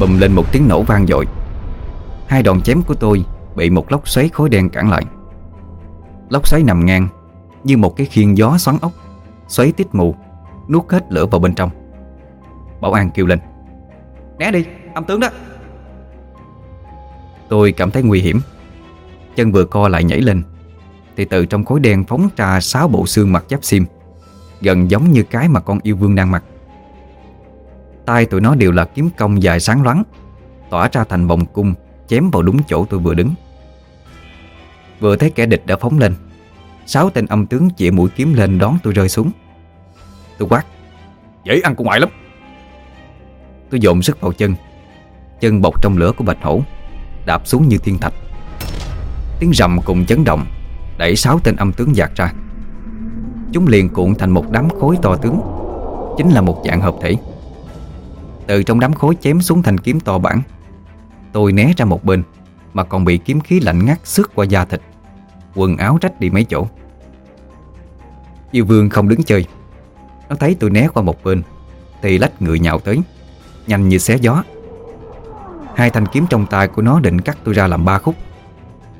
[SPEAKER 1] Bùm lên một tiếng nổ vang dội. Hai đòn chém của tôi Bị một lốc xoáy khối đen cản lại. Lốc xoáy nằm ngang Như một cái khiên gió xoắn ốc Xoáy tít mù Nuốt hết lửa vào bên trong. Bảo An kêu lên.
[SPEAKER 2] Né đi, âm tướng đó.
[SPEAKER 1] Tôi cảm thấy nguy hiểm. Chân vừa co lại nhảy lên thì từ trong khối đen phóng ra sáu bộ xương mặt giáp sim Gần giống như cái mà con yêu vương đang mặc. Tay tụi nó đều là kiếm cong dài sáng loáng, Tỏa ra thành vòng cung, Chém vào đúng chỗ tôi vừa đứng. Vừa thấy kẻ địch đã phóng lên, Sáu tên âm tướng chĩa mũi kiếm lên đón tôi rơi xuống. Tôi quát,
[SPEAKER 3] Dễ ăn của ngoại lắm.
[SPEAKER 1] Tôi dồn sức vào chân Chân bọc trong lửa của bạch hổ, Đạp xuống như thiên thạch. Tiếng rầm cùng chấn động Đẩy sáu tên âm tướng giạt ra. Chúng liền cuộn thành một đám khối to tướng, Chính là một dạng hợp thể. Từ trong đám khối chém xuống thành kiếm to bản, Tôi né ra một bên Mà còn bị kiếm khí lạnh ngắt xước qua da thịt, Quần áo rách đi mấy chỗ. Yêu vương không đứng chơi, Nó thấy tôi né qua một bên, Thì lách người nhào tới, Nhanh như xé gió. Hai thanh kiếm trong tay của nó định cắt tôi ra làm ba khúc.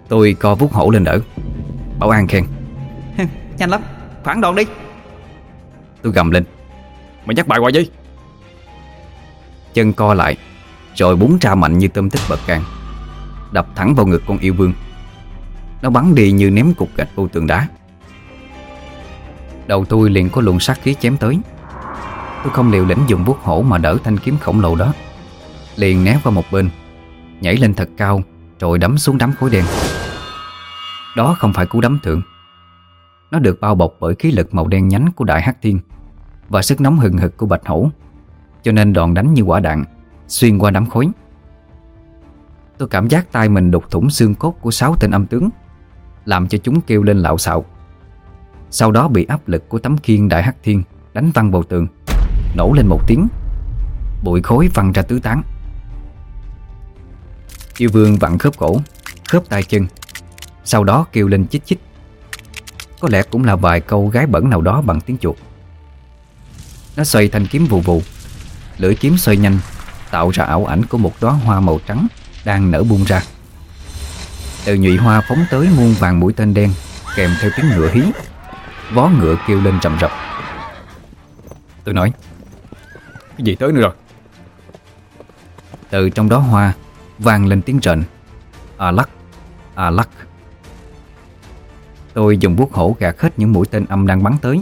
[SPEAKER 1] Tôi co vút hổ lên đỡ. Bảo An khen.
[SPEAKER 2] Nhanh lắm, phản đòn đi.
[SPEAKER 1] Tôi gầm lên.
[SPEAKER 3] Mày nhắc bài hoài gì
[SPEAKER 1] Chân co lại Rồi búng ra mạnh như tôm tích bật càng Đập thẳng vào ngực con yêu vương. Nó bắn đi như ném cục gạch vô tường đá. Đầu tôi liền có luồng sát khí chém tới. Tôi không liều lĩnh dùng vuốt hổ mà đỡ thanh kiếm khổng lồ đó. Liền né qua một bên Nhảy lên thật cao Rồi đấm xuống đám khối đen đó không phải cú đấm thượng Nó được bao bọc bởi khí lực màu đen nhánh của đại hắc thiên Và sức nóng hừng hực của bạch hổ, Cho nên đòn đánh như quả đạn, Xuyên qua đám khối Tôi cảm giác tay mình đục thủng xương cốt của sáu tên âm tướng, Làm cho chúng kêu lên lạo xạo. Sau đó bị áp lực của tấm khiên đại hắc thiên Đánh văng vào tường, Nổ lên một tiếng. Bụi khối văng ra tứ tán. Yêu vương vặn khớp cổ, Khớp tay chân. Sau đó kêu lên chích chích. Có lẽ cũng là vài câu gái bẩn nào đó bằng tiếng chuột. Nó xoay thanh kiếm vù vù. Lưỡi kiếm xoay nhanh Tạo ra ảo ảnh của một đóa hoa màu trắng Đang nở buông ra. Từ nhụy hoa phóng tới muôn vàng mũi tên đen Kèm theo tiếng ngựa hí. Vó ngựa kêu lên rầm rập. Tôi nói
[SPEAKER 3] Cái gì tới nữa rồi?
[SPEAKER 1] Từ trong đó hoa vang lên tiếng rền. À lắc, à lắc. Tôi dùng vuốt hổ gạt hết những mũi tên âm đang bắn tới.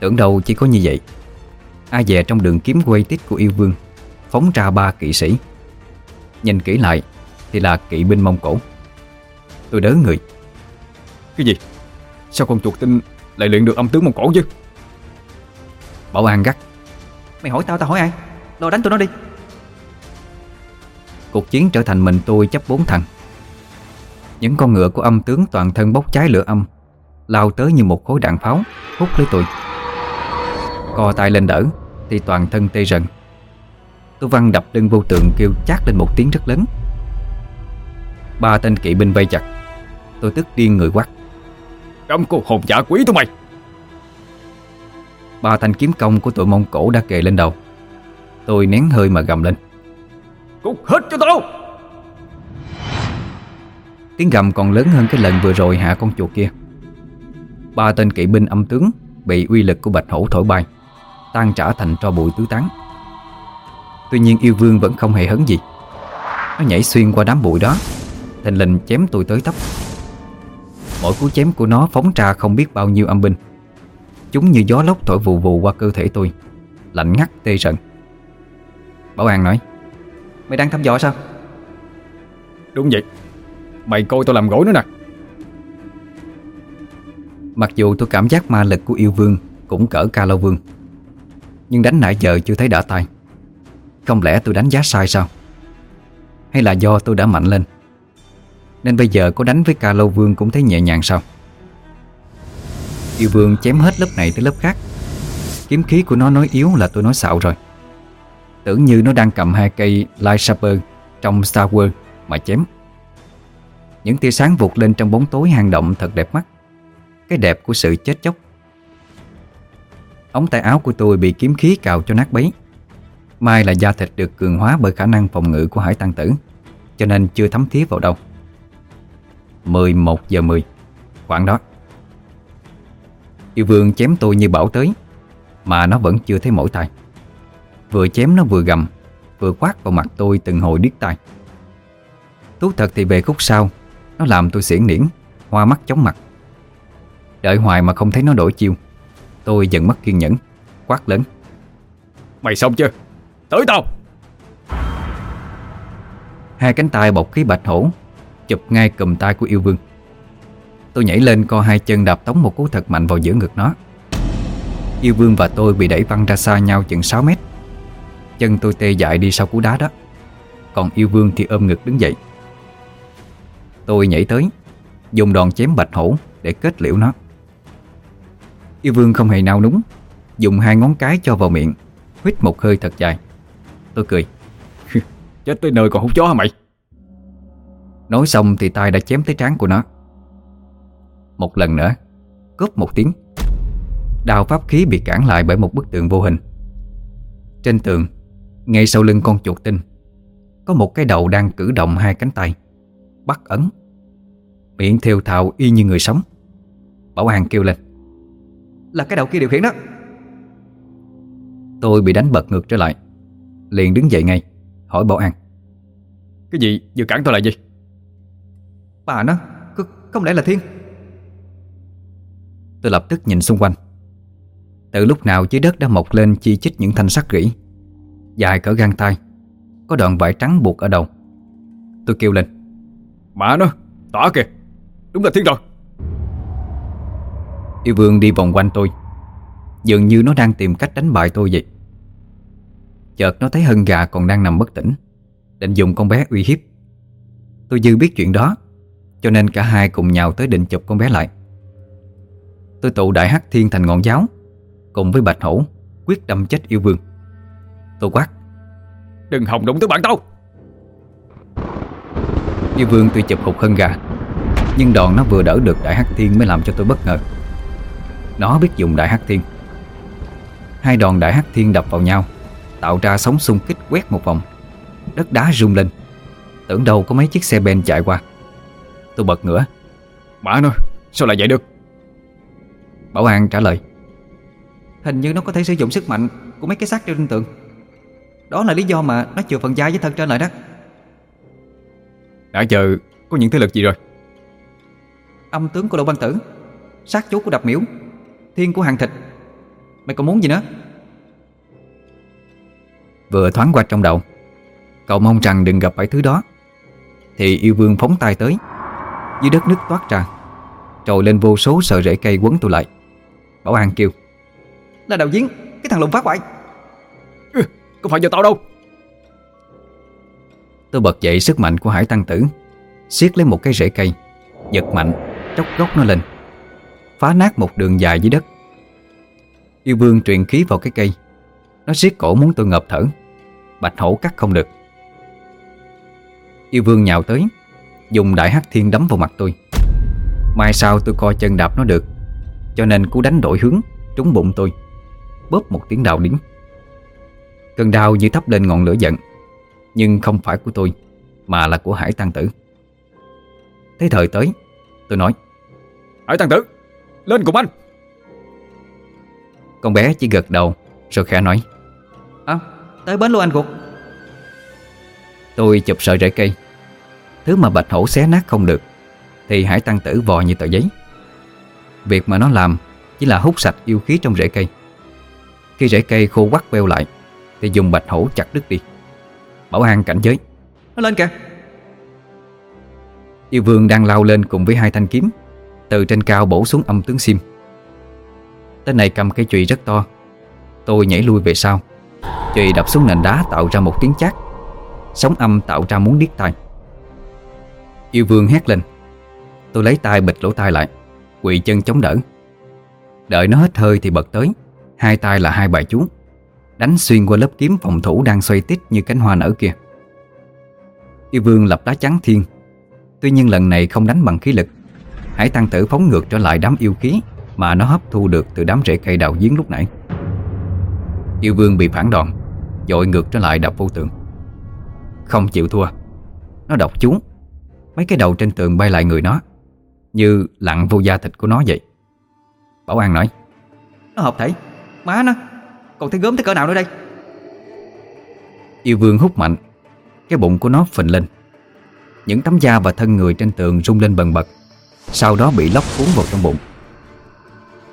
[SPEAKER 1] Tưởng đâu chỉ có như vậy. Ai dè trong đường kiếm quay tít của yêu vương Phóng ra ba kỵ sĩ. Nhìn kỹ lại Thì là kỵ binh Mông Cổ. Tôi đớ người.
[SPEAKER 3] Cái gì? Sao con chuột tinh lại luyện được âm tướng Mông Cổ chứ?
[SPEAKER 1] Bảo An gắt.
[SPEAKER 2] Mày hỏi tao tao hỏi ai? Lo đánh tụi nó đi.
[SPEAKER 1] Cuộc chiến trở thành mình tôi chấp bốn thằng Những con ngựa của âm tướng toàn thân bốc cháy lửa âm Lao tới như một khối đạn pháo Hút lấy tôi. Co tay lên đỡ Thì toàn thân tê rần. Tôi văng đập lưng vô tường kêu chát lên một tiếng rất lớn. Ba tên kỵ binh vây chặt. Tôi tức điên người quát.
[SPEAKER 3] Đâm cô hồn giả quý tụi mày.
[SPEAKER 1] Ba thanh kiếm công của tụi Mông Cổ đã kề lên đầu. Tôi nén hơi mà gầm lên.
[SPEAKER 3] Cút hết cho tao
[SPEAKER 1] Tiếng gầm còn lớn hơn cái lần vừa rồi hạ con chuột kia? Ba tên kỵ binh âm tướng Bị uy lực của bạch hổ thổi bay, Tan trả thành tro bụi tứ tán. Tuy nhiên yêu vương vẫn không hề hấn gì. Nó nhảy xuyên qua đám bụi đó, Thành lình chém tôi tới tấp. Mỗi cú chém của nó phóng ra không biết bao nhiêu âm binh. Chúng như gió lốc thổi vù vù qua cơ thể tôi, Lạnh ngắt tê rần. Bảo An nói,
[SPEAKER 2] Mày đang thăm dò sao?
[SPEAKER 3] Đúng vậy. Mày coi tao làm gỗ nữa nè.
[SPEAKER 1] Mặc dù tôi cảm giác ma lực của yêu vương Cũng cỡ ca lâu vương, Nhưng đánh nãy giờ chưa thấy đã tay Không lẽ tôi đánh giá sai sao? Hay là do tôi đã mạnh lên, Nên bây giờ có đánh với ca lâu vương Cũng thấy nhẹ nhàng sao? Yêu vương chém hết lớp này tới lớp khác. Kiếm khí của nó nói yếu là tôi nói xạo rồi. Tưởng như nó đang cầm hai cây light saber Trong Star Wars mà chém. Những tia sáng vụt lên trong bóng tối hang động thật đẹp mắt. Cái đẹp của sự chết chóc. Ống tay áo của tôi bị kiếm khí cào cho nát bấy. Mai là da thịt được cường hóa bởi khả năng phòng ngự của hải tăng tử, Cho nên chưa thấm thía vào đâu. 11 giờ 10 Khoảng đó. Yêu vương chém tôi như bảo tới, Mà nó vẫn chưa thấy mỏi tay. Vừa chém nó vừa gầm, Vừa quát vào mặt tôi từng hồi điếc tai. Thú thật thì về khúc sau nó làm tôi xiển niễn Hoa mắt chóng mặt. Đợi hoài mà không thấy nó đổi chiêu Tôi dần mất kiên nhẫn Quát lớn.
[SPEAKER 3] Mày xong chưa? Tới tao!
[SPEAKER 1] Hai cánh tay bọc khí bạch hổ Chụp ngay cùm tay của yêu vương. Tôi nhảy lên co hai chân đạp tống một cú thật mạnh vào giữa ngực nó. Yêu vương và tôi bị đẩy văng ra xa nhau chừng 6 mét. Chân tôi tê dại đi sau cú đá đó. Còn yêu vương thì ôm ngực đứng dậy Tôi nhảy tới Dùng đòn chém bạch hổ Để kết liễu nó. Yêu vương không hề nao núng Dùng hai ngón cái cho vào miệng Huýt một hơi thật dài. Tôi cười.
[SPEAKER 3] Chết tới nơi còn hút chó hả mày?
[SPEAKER 1] Nói xong thì tay đã chém tới trán của nó. Một lần nữa Cốp một tiếng Đào pháp khí bị cản lại bởi một bức tường vô hình. Trên tường Ngay sau lưng con chuột tinh Có một cái đầu đang cử động hai cánh tay Bắt ấn Miệng thều thào y như người sống. Bảo An kêu lên.
[SPEAKER 2] Là cái đầu kia điều khiển đó.
[SPEAKER 1] Tôi bị đánh bật ngược trở lại Liền đứng dậy ngay Hỏi Bảo An.
[SPEAKER 3] Cái gì? Vừa cản tôi lại gì?
[SPEAKER 2] Bà nó Không lẽ là Thiên.
[SPEAKER 1] Tôi lập tức nhìn xung quanh. Từ lúc nào dưới đất đã mọc lên chi chít những thanh sắt rỉ Dài cỡ gang tay Có đoạn vải trắng buộc ở đầu. Tôi kêu lên.
[SPEAKER 3] Mà nó, tỏ kìa Đúng là Thiên rồi
[SPEAKER 1] Yêu vương đi vòng quanh tôi. Dường như nó đang tìm cách đánh bại tôi vậy. Chợt nó thấy hân gà còn đang nằm bất tỉnh Định dùng con bé uy hiếp. Tôi dư biết chuyện đó Cho nên cả hai cùng nhào tới định chụp con bé lại. Tôi tụ đại hắc thiên thành ngọn giáo Cùng với bạch hổ Quyết đâm chết yêu vương. Tôi quát
[SPEAKER 3] Đừng hòng đụng tới bạn tao.
[SPEAKER 1] Yêu vương tôi chụp hụt hân gà Nhưng đòn nó vừa đỡ được đại hắc thiên Mới làm cho tôi bất ngờ. Nó biết dùng đại hắc thiên. Hai đòn đại hắc thiên đập vào nhau Tạo ra sóng xung kích quét một vòng. Đất đá rung lên. Tưởng đâu có mấy chiếc xe ben chạy qua. Tôi bật ngửa.
[SPEAKER 3] Bà nó, sao lại vậy được?
[SPEAKER 1] Bảo An trả lời.
[SPEAKER 2] Hình như nó có thể sử dụng sức mạnh Của mấy cái xác trên tượng Đó là lý do mà nó chừa phần da với thân trên lại đó.
[SPEAKER 3] Đã chờ có những thế lực gì rồi
[SPEAKER 2] Âm tướng của Đỗ Văn Tử Sát chú của Đập Miễu Thiên của Hàng Thịt Mày còn muốn gì nữa?
[SPEAKER 1] Vừa thoáng qua trong đầu Cậu mong rằng đừng gặp phải thứ đó. Thì yêu vương phóng tay tới Dưới đất nước toát ra Trồi lên vô số sợi rễ cây quấn tôi lại. Bảo An kêu
[SPEAKER 2] Là đạo diễn Cái thằng lùng phát hoại.
[SPEAKER 3] Ừ, Không phải do tao đâu?
[SPEAKER 1] Tôi bật dậy sức mạnh của hải tăng tử siết lấy một cái rễ cây Giật mạnh Chốc gốc nó lên, Phá nát một đường dài dưới đất. Yêu vương truyền khí vào cái cây. Nó siết cổ muốn tôi ngập thở. Bạch hổ cắt không được. Yêu vương nhào tới, Dùng đại hắc thiên đấm vào mặt tôi. Mai sau tôi coi chân đạp nó được, Cho nên cú đánh đổi hướng, Trúng bụng tôi. Bóp một tiếng đào đính Cơn đau như thắp lên ngọn lửa giận, Nhưng không phải của tôi, Mà là của hải tăng tử. Thế thời tới Tôi nói.
[SPEAKER 3] Hải tăng tử. Lên cùng anh.
[SPEAKER 1] Con bé chỉ gật đầu Rồi khẽ nói.
[SPEAKER 2] À tới bến luôn anh cuộc
[SPEAKER 1] Tôi chụp sợi rễ cây. Thứ mà bạch hổ xé nát không được Thì hải tăng tử vò như tờ giấy. Việc mà nó làm Chỉ là hút sạch yêu khí trong rễ cây. Khi rễ cây khô quắt queo lại Thì dùng bạch hổ chặt đứt đi. Bảo an cảnh giới.
[SPEAKER 2] Nó lên kìa
[SPEAKER 1] Yêu vương đang lao lên cùng với hai thanh kiếm, Từ trên cao bổ xuống âm tướng sim Tên này cầm cây chùy rất to. Tôi nhảy lui về sau. Chùy đập xuống nền đá tạo ra một tiếng chát. Sóng âm tạo ra muốn điếc tai. Yêu vương hét lên. Tôi lấy tay bịch lỗ tai lại, Quỳ chân chống đỡ. Đợi nó hết hơi thì bật tới. Hai tay là hai bài chú, Đánh xuyên qua lớp kiếm phòng thủ đang xoay tít như cánh hoa nở kia. Yêu vương lập đá trắng thiên Tuy nhiên lần này không đánh bằng khí lực. Hải tăng tử phóng ngược trở lại đám yêu khí Mà nó hấp thu được từ đám rễ cây đào giếng lúc nãy. Yêu vương bị phản đòn, Dội ngược trở lại đập vô tường. Không chịu thua, Nó đọc chú. Mấy cái đầu trên tường bay lại người nó, Như lặn vô da thịt của nó vậy. Bảo An nói,
[SPEAKER 2] Nó hợp thể, Má nó, Còn thấy gớm tới cỡ nào nữa đây?
[SPEAKER 1] Yêu vương hút mạnh, Cái bụng của nó phình lên. Những tấm da và thân người trên tường rung lên bần bật, Sau đó bị lóc cuốn vào trong bụng.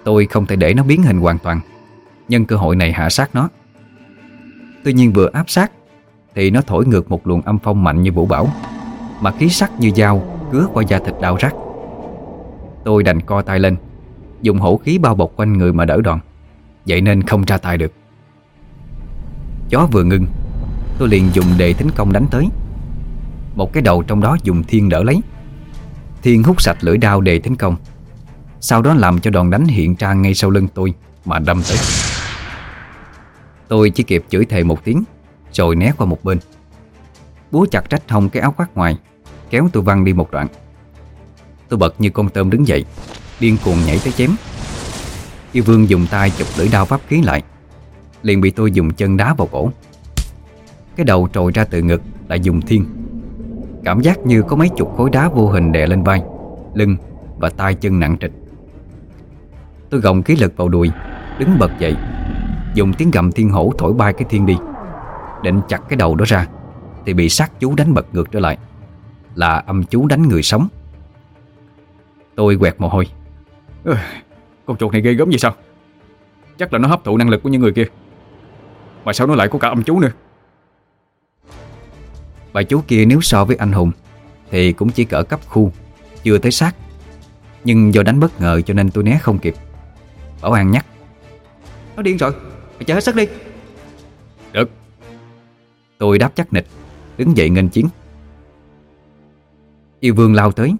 [SPEAKER 1] Tôi không thể để nó biến hình hoàn toàn Nhân cơ hội này hạ sát nó. Tuy nhiên vừa áp sát, Thì nó thổi ngược một luồng âm phong mạnh như vũ bão, Mà khí sắc như dao Cứa qua da thịt đau rát. Tôi đành co tay lên, Dùng hổ khí bao bọc quanh người mà đỡ đòn, Vậy nên không ra tay được. Chó vừa ngưng, Tôi liền dùng đề tính công đánh tới. Một cái đầu trong đó dùng thiên đỡ lấy. Thiên hút sạch lưỡi đao đề tấn công. Sau đó làm cho đòn đánh hiện ra ngay sau lưng tôi Mà đâm tới. Tôi chỉ kịp chửi thề một tiếng Rồi né qua một bên. Búa chặt rách hông cái áo khoác ngoài, Kéo tôi văng đi một đoạn. Tôi bật như con tôm đứng dậy, Điên cuồng nhảy tới chém. Yêu vương dùng tay chụp lưỡi đao pháp khí lại, Liền bị tôi dùng chân đá vào cổ. Cái đầu trồi ra từ ngực Lại dùng thiên. Cảm giác như có mấy chục khối đá vô hình đè lên vai Lưng và tay chân nặng trịch. Tôi gồng khí lực vào đùi Đứng bật dậy Dùng tiếng gầm thiên hổ thổi bay cái thiên đi. Định chặt cái đầu đó ra Thì bị sát chú đánh bật ngược trở lại Là âm chú đánh người sống. Tôi quẹt mồ hôi.
[SPEAKER 3] Ừ, Con chuột này ghê gớm vậy sao? Chắc là nó hấp thụ năng lực của những người kia. Mà sao nó lại có cả âm chú nữa?
[SPEAKER 1] Bà chú kia nếu so với anh Hùng, Thì cũng chỉ cỡ cấp khu, Chưa tới sát Nhưng do đánh bất ngờ cho nên tôi né không kịp. Bảo An nhắc,
[SPEAKER 2] Nó điên rồi, Mày chờ hết sức đi.
[SPEAKER 3] Được.
[SPEAKER 1] Tôi đáp chắc nịch, Đứng dậy nghênh chiến. Yêu vương lao tới,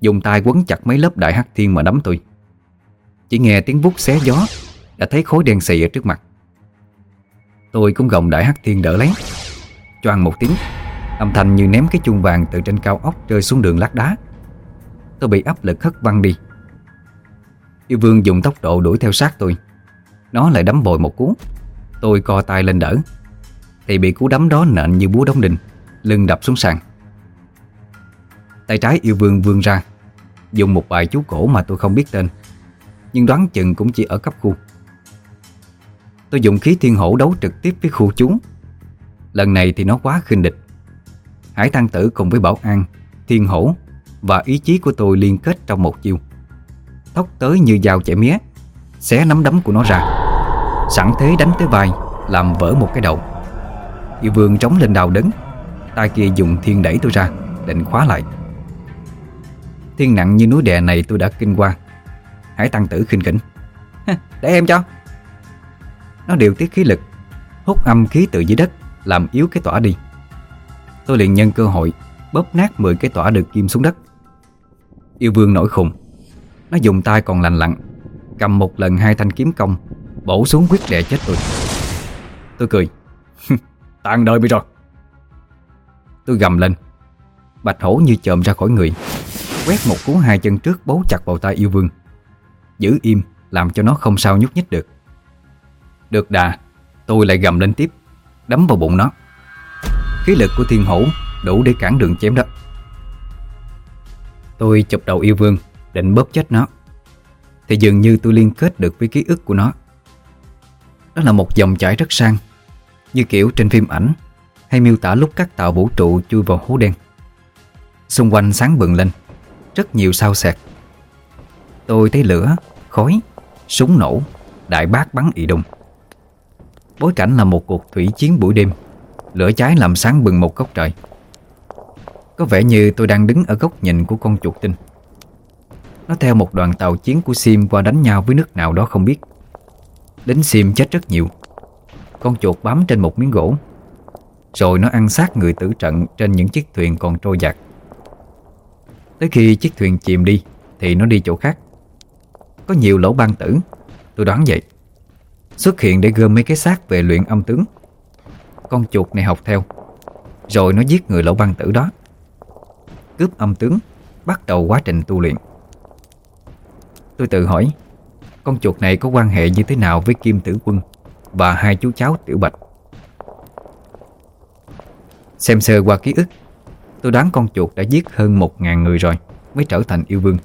[SPEAKER 1] Dùng tay quấn chặt mấy lớp đại hắc thiên mà đấm tôi. Chỉ nghe tiếng vút xé gió, Đã thấy khối đen xì ở trước mặt. Tôi cũng gồng đại hắc thiên đỡ lấy, Choang một tiếng. Âm thanh như ném cái chuông vàng từ trên cao ốc rơi xuống đường lát đá. Tôi bị áp lực hất văng đi. Yêu vương dùng tốc độ đuổi theo sát tôi. Nó lại đấm bồi một cú. Tôi co tay lên đỡ. Thì bị cú đấm đó nện như búa đóng đinh, Lưng đập xuống sàn. Tay trái yêu vương vươn ra, Dùng một bài chú cổ mà tôi không biết tên, Nhưng đoán chừng cũng chỉ ở cấp khu. Tôi dùng khí thiên hổ đấu trực tiếp với khu chú. Lần này thì nó quá khinh địch. Hải Tăng Tử cùng với Bảo An, Thiên Hổ và ý chí của tôi liên kết trong một chiêu. Tóc tới như dao chẻ mía, xé nắm đấm của nó ra. Sẵn thế đánh tới vai, làm vỡ một cái đầu. Yêu vương trống lên đào đớn, tay kia dùng thiên đẩy tôi ra, định khóa lại. Thiên nặng như núi đè này tôi đã kinh qua. Hải Tăng Tử khinh khỉnh. Để em cho. Nó điều tiết khí lực, hút âm khí từ dưới đất, làm yếu cái tỏa đi. Tôi liền nhân cơ hội Bóp nát 10 cái tỏa được kim xuống đất. Yêu vương nổi khùng. Nó dùng tay còn lành lặn Cầm một lần hai thanh kiếm công Bổ xuống quyết đè chết tôi. Tôi cười, Tàn đời bây rồi. Tôi gầm lên. Bạch hổ như chồm ra khỏi người Quét một cú hai chân trước bấu chặt vào tay yêu vương. Giữ im Làm cho nó không sao nhúc nhích được. Được đà Tôi lại gầm lên tiếp Đấm vào bụng nó. Khí lực của thiên hổ đủ để cản đường chém đó. Tôi chụp đầu yêu vương Định bóp chết nó. Thì dường như tôi liên kết được với ký ức của nó. Đó là một dòng chảy rất sang Như kiểu trên phim ảnh Hay miêu tả lúc các tàu vũ trụ chui vào hố đen. Xung quanh sáng bừng lên Rất nhiều sao sẹt Tôi thấy lửa, khói, súng nổ Đại bác bắn ị đùng. Bối cảnh là một cuộc thủy chiến buổi đêm. Lửa cháy làm sáng bừng một góc trời. Có vẻ như tôi đang đứng ở góc nhìn của con chuột tinh. Nó theo một đoàn tàu chiến của Sim qua đánh nhau với nước nào đó không biết. Lính Sim chết rất nhiều. Con chuột bám trên một miếng gỗ. Rồi nó ăn sát người tử trận trên những chiếc thuyền còn trôi giặt Tới khi chiếc thuyền chìm đi, Thì nó đi chỗ khác. Có nhiều lỗ ban tử. Tôi đoán vậy. Xuất hiện để gom mấy cái xác về luyện âm tướng con chuột này học theo. Rồi nó giết người lỗ băng tử đó. Cướp âm tướng, Bắt đầu quá trình tu luyện. Tôi tự hỏi, Con chuột này có quan hệ như thế nào với Kim Tử Quân Và hai chú cháu Tiểu Bạch? Xem sơ qua ký ức, Tôi đoán con chuột đã giết hơn một ngàn người rồi Mới trở thành yêu vương.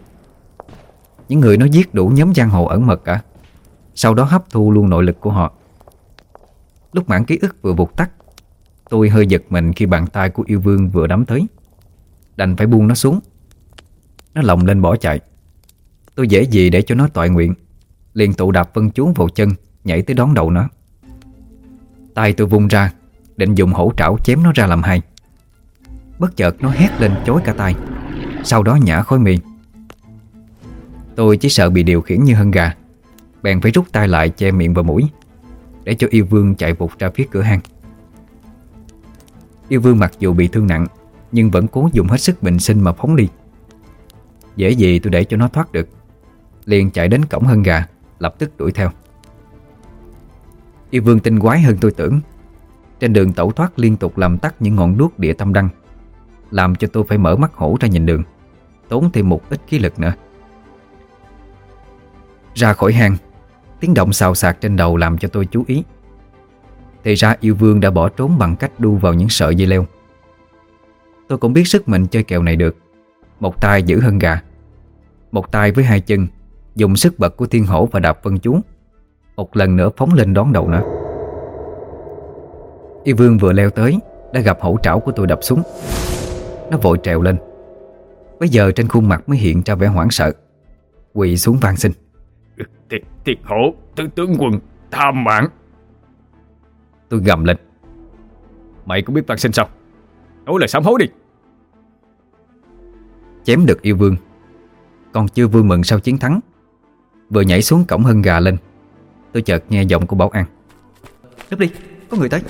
[SPEAKER 1] Những người nó giết đủ nhóm giang hồ ẩn mật cả. Sau đó hấp thu luôn nội lực của họ. Lúc mảng ký ức vừa vụt tắt Tôi hơi giật mình khi bàn tay của yêu vương vừa đắm tới. Đành phải buông nó xuống. Nó lồng lên bỏ chạy. Tôi dễ gì để cho nó tọa nguyện. Liền tụ đạp vân chú vào chân, Nhảy tới đón đầu nó. Tay tôi vung ra, Định dùng hổ trảo chém nó ra làm hai. Bất chợt nó hét lên chối cả tay Sau đó nhả khói miệng Tôi chỉ sợ bị điều khiển như hân gà. Bèn phải rút tay lại che miệng và mũi, Để cho yêu vương chạy vụt ra phía cửa hang. Yêu vương mặc dù bị thương nặng, Nhưng vẫn cố dùng hết sức bình sinh mà phóng đi. Dễ gì tôi để cho nó thoát được. Liền chạy đến cổng hân gà, Lập tức đuổi theo. Yêu vương tinh quái hơn tôi tưởng. Trên đường tẩu thoát liên tục làm tắt những ngọn đuốc địa tâm đăng, Làm cho tôi phải mở mắt hổ ra nhìn đường, Tốn thêm một ít khí lực nữa. Ra khỏi hang, Tiếng động xào xạc trên đầu làm cho tôi chú ý thì ra yêu vương đã bỏ trốn bằng cách đu vào những sợi dây leo. Tôi cũng biết sức mình chơi kèo này được. Một tay giữ hơn gà Một tay với hai chân Dùng sức bật của thiên hổ và đạp vân chú. Một lần nữa phóng lên đón đầu nó. Yêu vương vừa leo tới Đã gặp hổ trảo của tôi đập xuống Nó vội trèo lên. Bây giờ trên khuôn mặt mới hiện ra vẻ hoảng sợ. Quỳ xuống van xin.
[SPEAKER 3] Thiệt, hổ, tứ tướng quân, tham mạng.
[SPEAKER 1] Tôi gầm lên.
[SPEAKER 3] Mày cũng biết van xin sao? Nói lời sám hối đi.
[SPEAKER 1] Chém được yêu vương. Còn chưa vui mừng sau chiến thắng. Vừa nhảy xuống cổng hân gà lên. Tôi chợt nghe giọng của bảo an.
[SPEAKER 2] Núp đi, có người tới.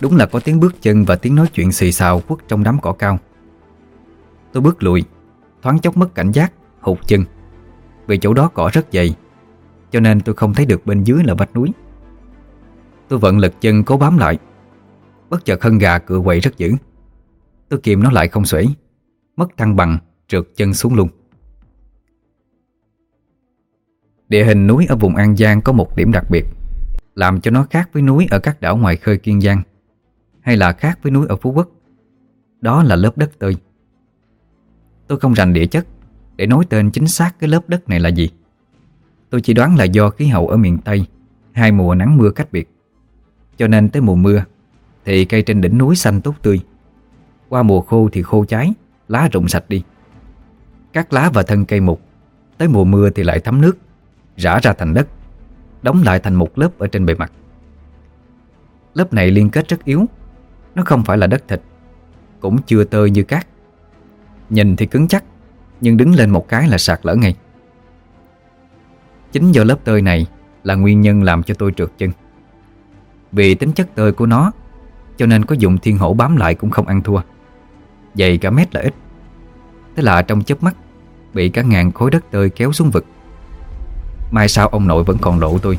[SPEAKER 1] Đúng là có tiếng bước chân và tiếng nói chuyện xì xào quất trong đám cỏ cao. Tôi bước lùi Thoáng chốc mất cảnh giác, hụt chân. Vì chỗ đó cỏ rất dày Cho nên tôi không thấy được bên dưới là vách núi Tôi vận lực chân cố bám lại. Bất chợt hân gà cựa quậy rất dữ. Tôi kìm nó lại không xuể Mất thăng bằng, trượt chân xuống luôn. Địa hình núi ở vùng An Giang có một điểm đặc biệt Làm cho nó khác với núi ở các đảo ngoài khơi Kiên Giang Hay là khác với núi ở Phú Quốc. Đó là lớp đất tươi Tôi không rành địa chất Để nói tên chính xác cái lớp đất này là gì. Tôi chỉ đoán là do khí hậu ở miền Tây Hai mùa nắng mưa cách biệt. Cho nên tới mùa mưa, Thì cây trên đỉnh núi xanh tốt tươi. Qua mùa khô thì khô cháy, Lá rụng sạch đi. Các lá và thân cây mục, Tới mùa mưa thì lại thấm nước, Rã ra thành đất, Đóng lại thành một lớp ở trên bề mặt. Lớp này liên kết rất yếu, Nó không phải là đất thịt, Cũng chưa tơi như cát. Nhìn thì cứng chắc, Nhưng đứng lên một cái là sạt lở ngay. Chính do lớp tơi này Là nguyên nhân làm cho tôi trượt chân. Vì tính chất tơi của nó, Cho nên có dụng thiên hổ bám lại cũng không ăn thua. Dày cả mét là ít. Thế là trong chớp mắt, Bị cả ngàn khối đất tơi kéo xuống vực. Mai sau ông nội vẫn còn lộ tôi,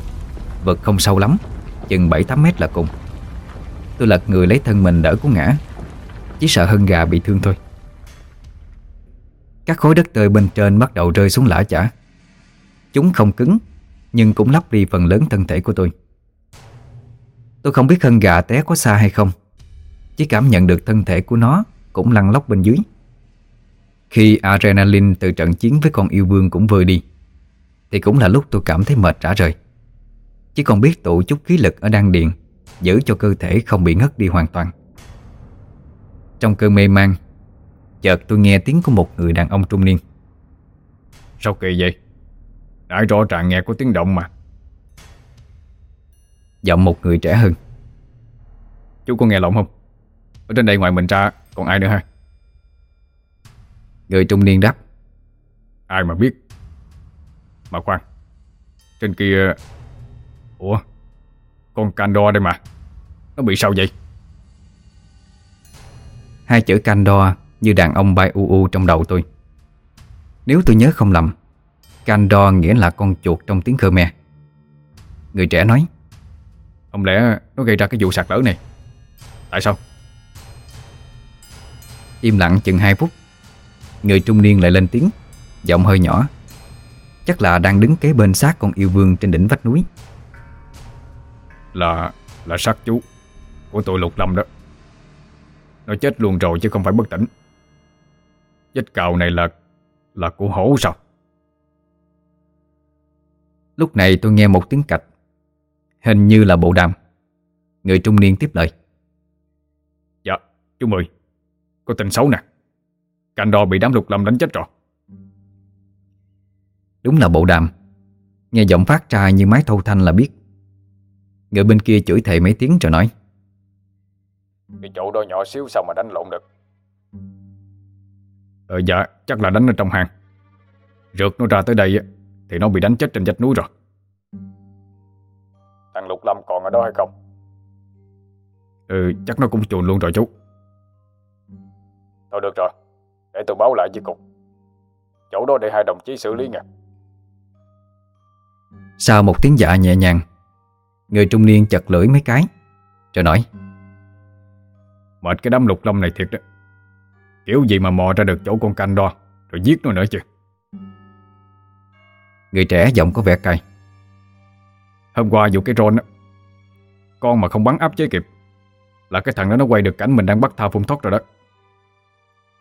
[SPEAKER 1] Vực không sâu lắm, Chừng 7-8 mét là cùng. Tôi lật người lấy thân mình đỡ cú ngã, Chỉ sợ hơn gà bị thương thôi. Các khối đất tơi bên trên bắt đầu rơi xuống lã chả. Chúng không cứng, Nhưng cũng lấp đi phần lớn thân thể của tôi. Tôi không biết hân gà té có xa hay không. Chỉ cảm nhận được thân thể của nó Cũng lăn lóc bên dưới. Khi adrenaline từ trận chiến với con yêu vương cũng vơi đi, Thì cũng là lúc tôi cảm thấy mệt rã rời. Chỉ còn biết tụ chút khí lực ở đan điện Giữ cho cơ thể không bị ngất đi hoàn toàn. Trong cơn mê man, Chợt tôi nghe tiếng của một người đàn ông trung niên.
[SPEAKER 3] Sao kỳ vậy? Đã rõ ràng nghe có tiếng động mà.
[SPEAKER 1] Giọng một người trẻ hơn.
[SPEAKER 3] Chú có nghe lộn không? Ở trên đây ngoài mình ra còn ai nữa ha
[SPEAKER 1] Người trung niên đáp.
[SPEAKER 3] Ai mà biết? Mà khoan Trên kia Ủa Con Candor đây mà Nó bị sao vậy?
[SPEAKER 1] Hai chữ Candor như đàn ông bay u u trong đầu tôi. Nếu tôi nhớ không lầm Candor nghĩa là con chuột trong tiếng Khmer. Người trẻ nói
[SPEAKER 3] Không lẽ nó gây ra cái vụ sạt lở này? Tại sao?
[SPEAKER 1] Im lặng chừng 2 phút Người trung niên lại lên tiếng Giọng hơi nhỏ. Chắc là đang đứng kế bên xác con yêu vương trên đỉnh vách núi.
[SPEAKER 3] Là Là sát chú Của tụi lục lâm đó. Nó chết luôn rồi chứ không phải bất tỉnh. Vết cào này là Là của hổ sao?
[SPEAKER 1] Lúc này tôi nghe một tiếng cạch Hình như là bộ đàm. Người trung niên tiếp lời.
[SPEAKER 3] Dạ chú Mười. Có tin xấu nè. Cành đò bị đám lục lâm đánh chết rồi.
[SPEAKER 1] Đúng là bộ đàm. Nghe giọng phát ra như máy thâu thanh là biết. Người bên kia chửi thề mấy tiếng rồi nói.
[SPEAKER 3] Cái chỗ đó nhỏ xíu sao mà đánh lộn được? Ờ dạ chắc là đánh ở trong hang. Rượt nó ra tới đây Thì nó bị đánh chết trên vách núi rồi Thằng Lục Lâm còn ở đó hay không? Ừ chắc nó cũng chuồn luôn rồi chú. Thôi được rồi Để tôi báo lại với cục. Chỗ đó để hai đồng chí xử lý nha.
[SPEAKER 1] Sau một tiếng dạ nhẹ nhàng Người trung niên chật lưỡi mấy cái Rồi nói
[SPEAKER 3] Mệt cái đám lục lâm này thiệt đó. Kiểu gì mà mò ra được chỗ con canh đo Rồi giết nó nữa chứ.
[SPEAKER 1] Người trẻ giọng có vẻ cay
[SPEAKER 3] Hôm qua vụ cái drone á, Con mà không bắn áp chế kịp, Là cái thằng đó nó quay được cảnh mình đang bắt tha phun thoát rồi đó.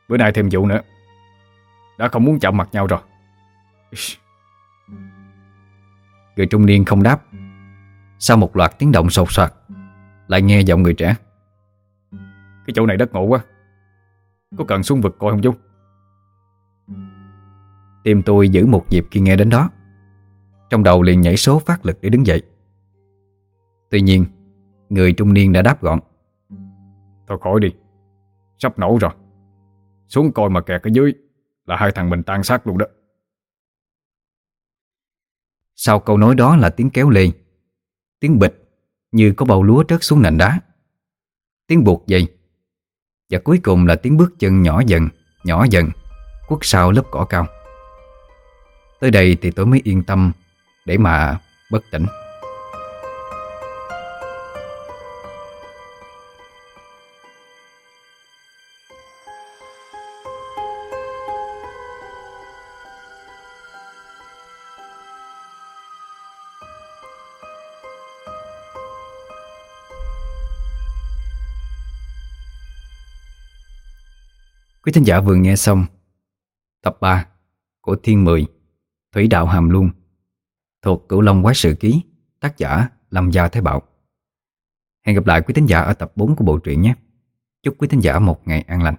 [SPEAKER 3] Bữa nay thêm vụ nữa, Đã không muốn chạm mặt nhau rồi.
[SPEAKER 1] Người trung niên không đáp. Sau một loạt tiếng động sột soạt,
[SPEAKER 3] Lại nghe giọng người trẻ. Cái chỗ này đất ngộ quá, Có cần xuống vực coi không chú?
[SPEAKER 1] Tim tôi giữ một dịp khi nghe đến đó. Trong đầu liền nhảy số phát lực để đứng dậy. Tuy nhiên Người trung niên đã đáp gọn.
[SPEAKER 3] Thôi khỏi đi Sắp nổ rồi. Xuống coi mà kẹt ở dưới Là hai thằng mình tan xác luôn đó.
[SPEAKER 1] Sau câu nói đó là tiếng kéo lê. Tiếng bịch Như có bầu lúa rớt xuống nền đá. Tiếng buộc dây. Và cuối cùng là tiếng bước chân nhỏ dần Nhỏ dần Quất sau lớp cỏ cao. Tới đây thì tôi mới yên tâm để mà bất tỉnh. Quý thính giả vừa nghe xong Tập 3 của Thiên Mười, Thủy Đạo Hàm Luân Thuộc Cửu Long Quái Sự Ký, Tác giả Lâm Gia Thái Bảo Hẹn gặp lại quý thính giả ở tập 4 của bộ truyện nhé. Chúc quý thính giả một ngày an lành.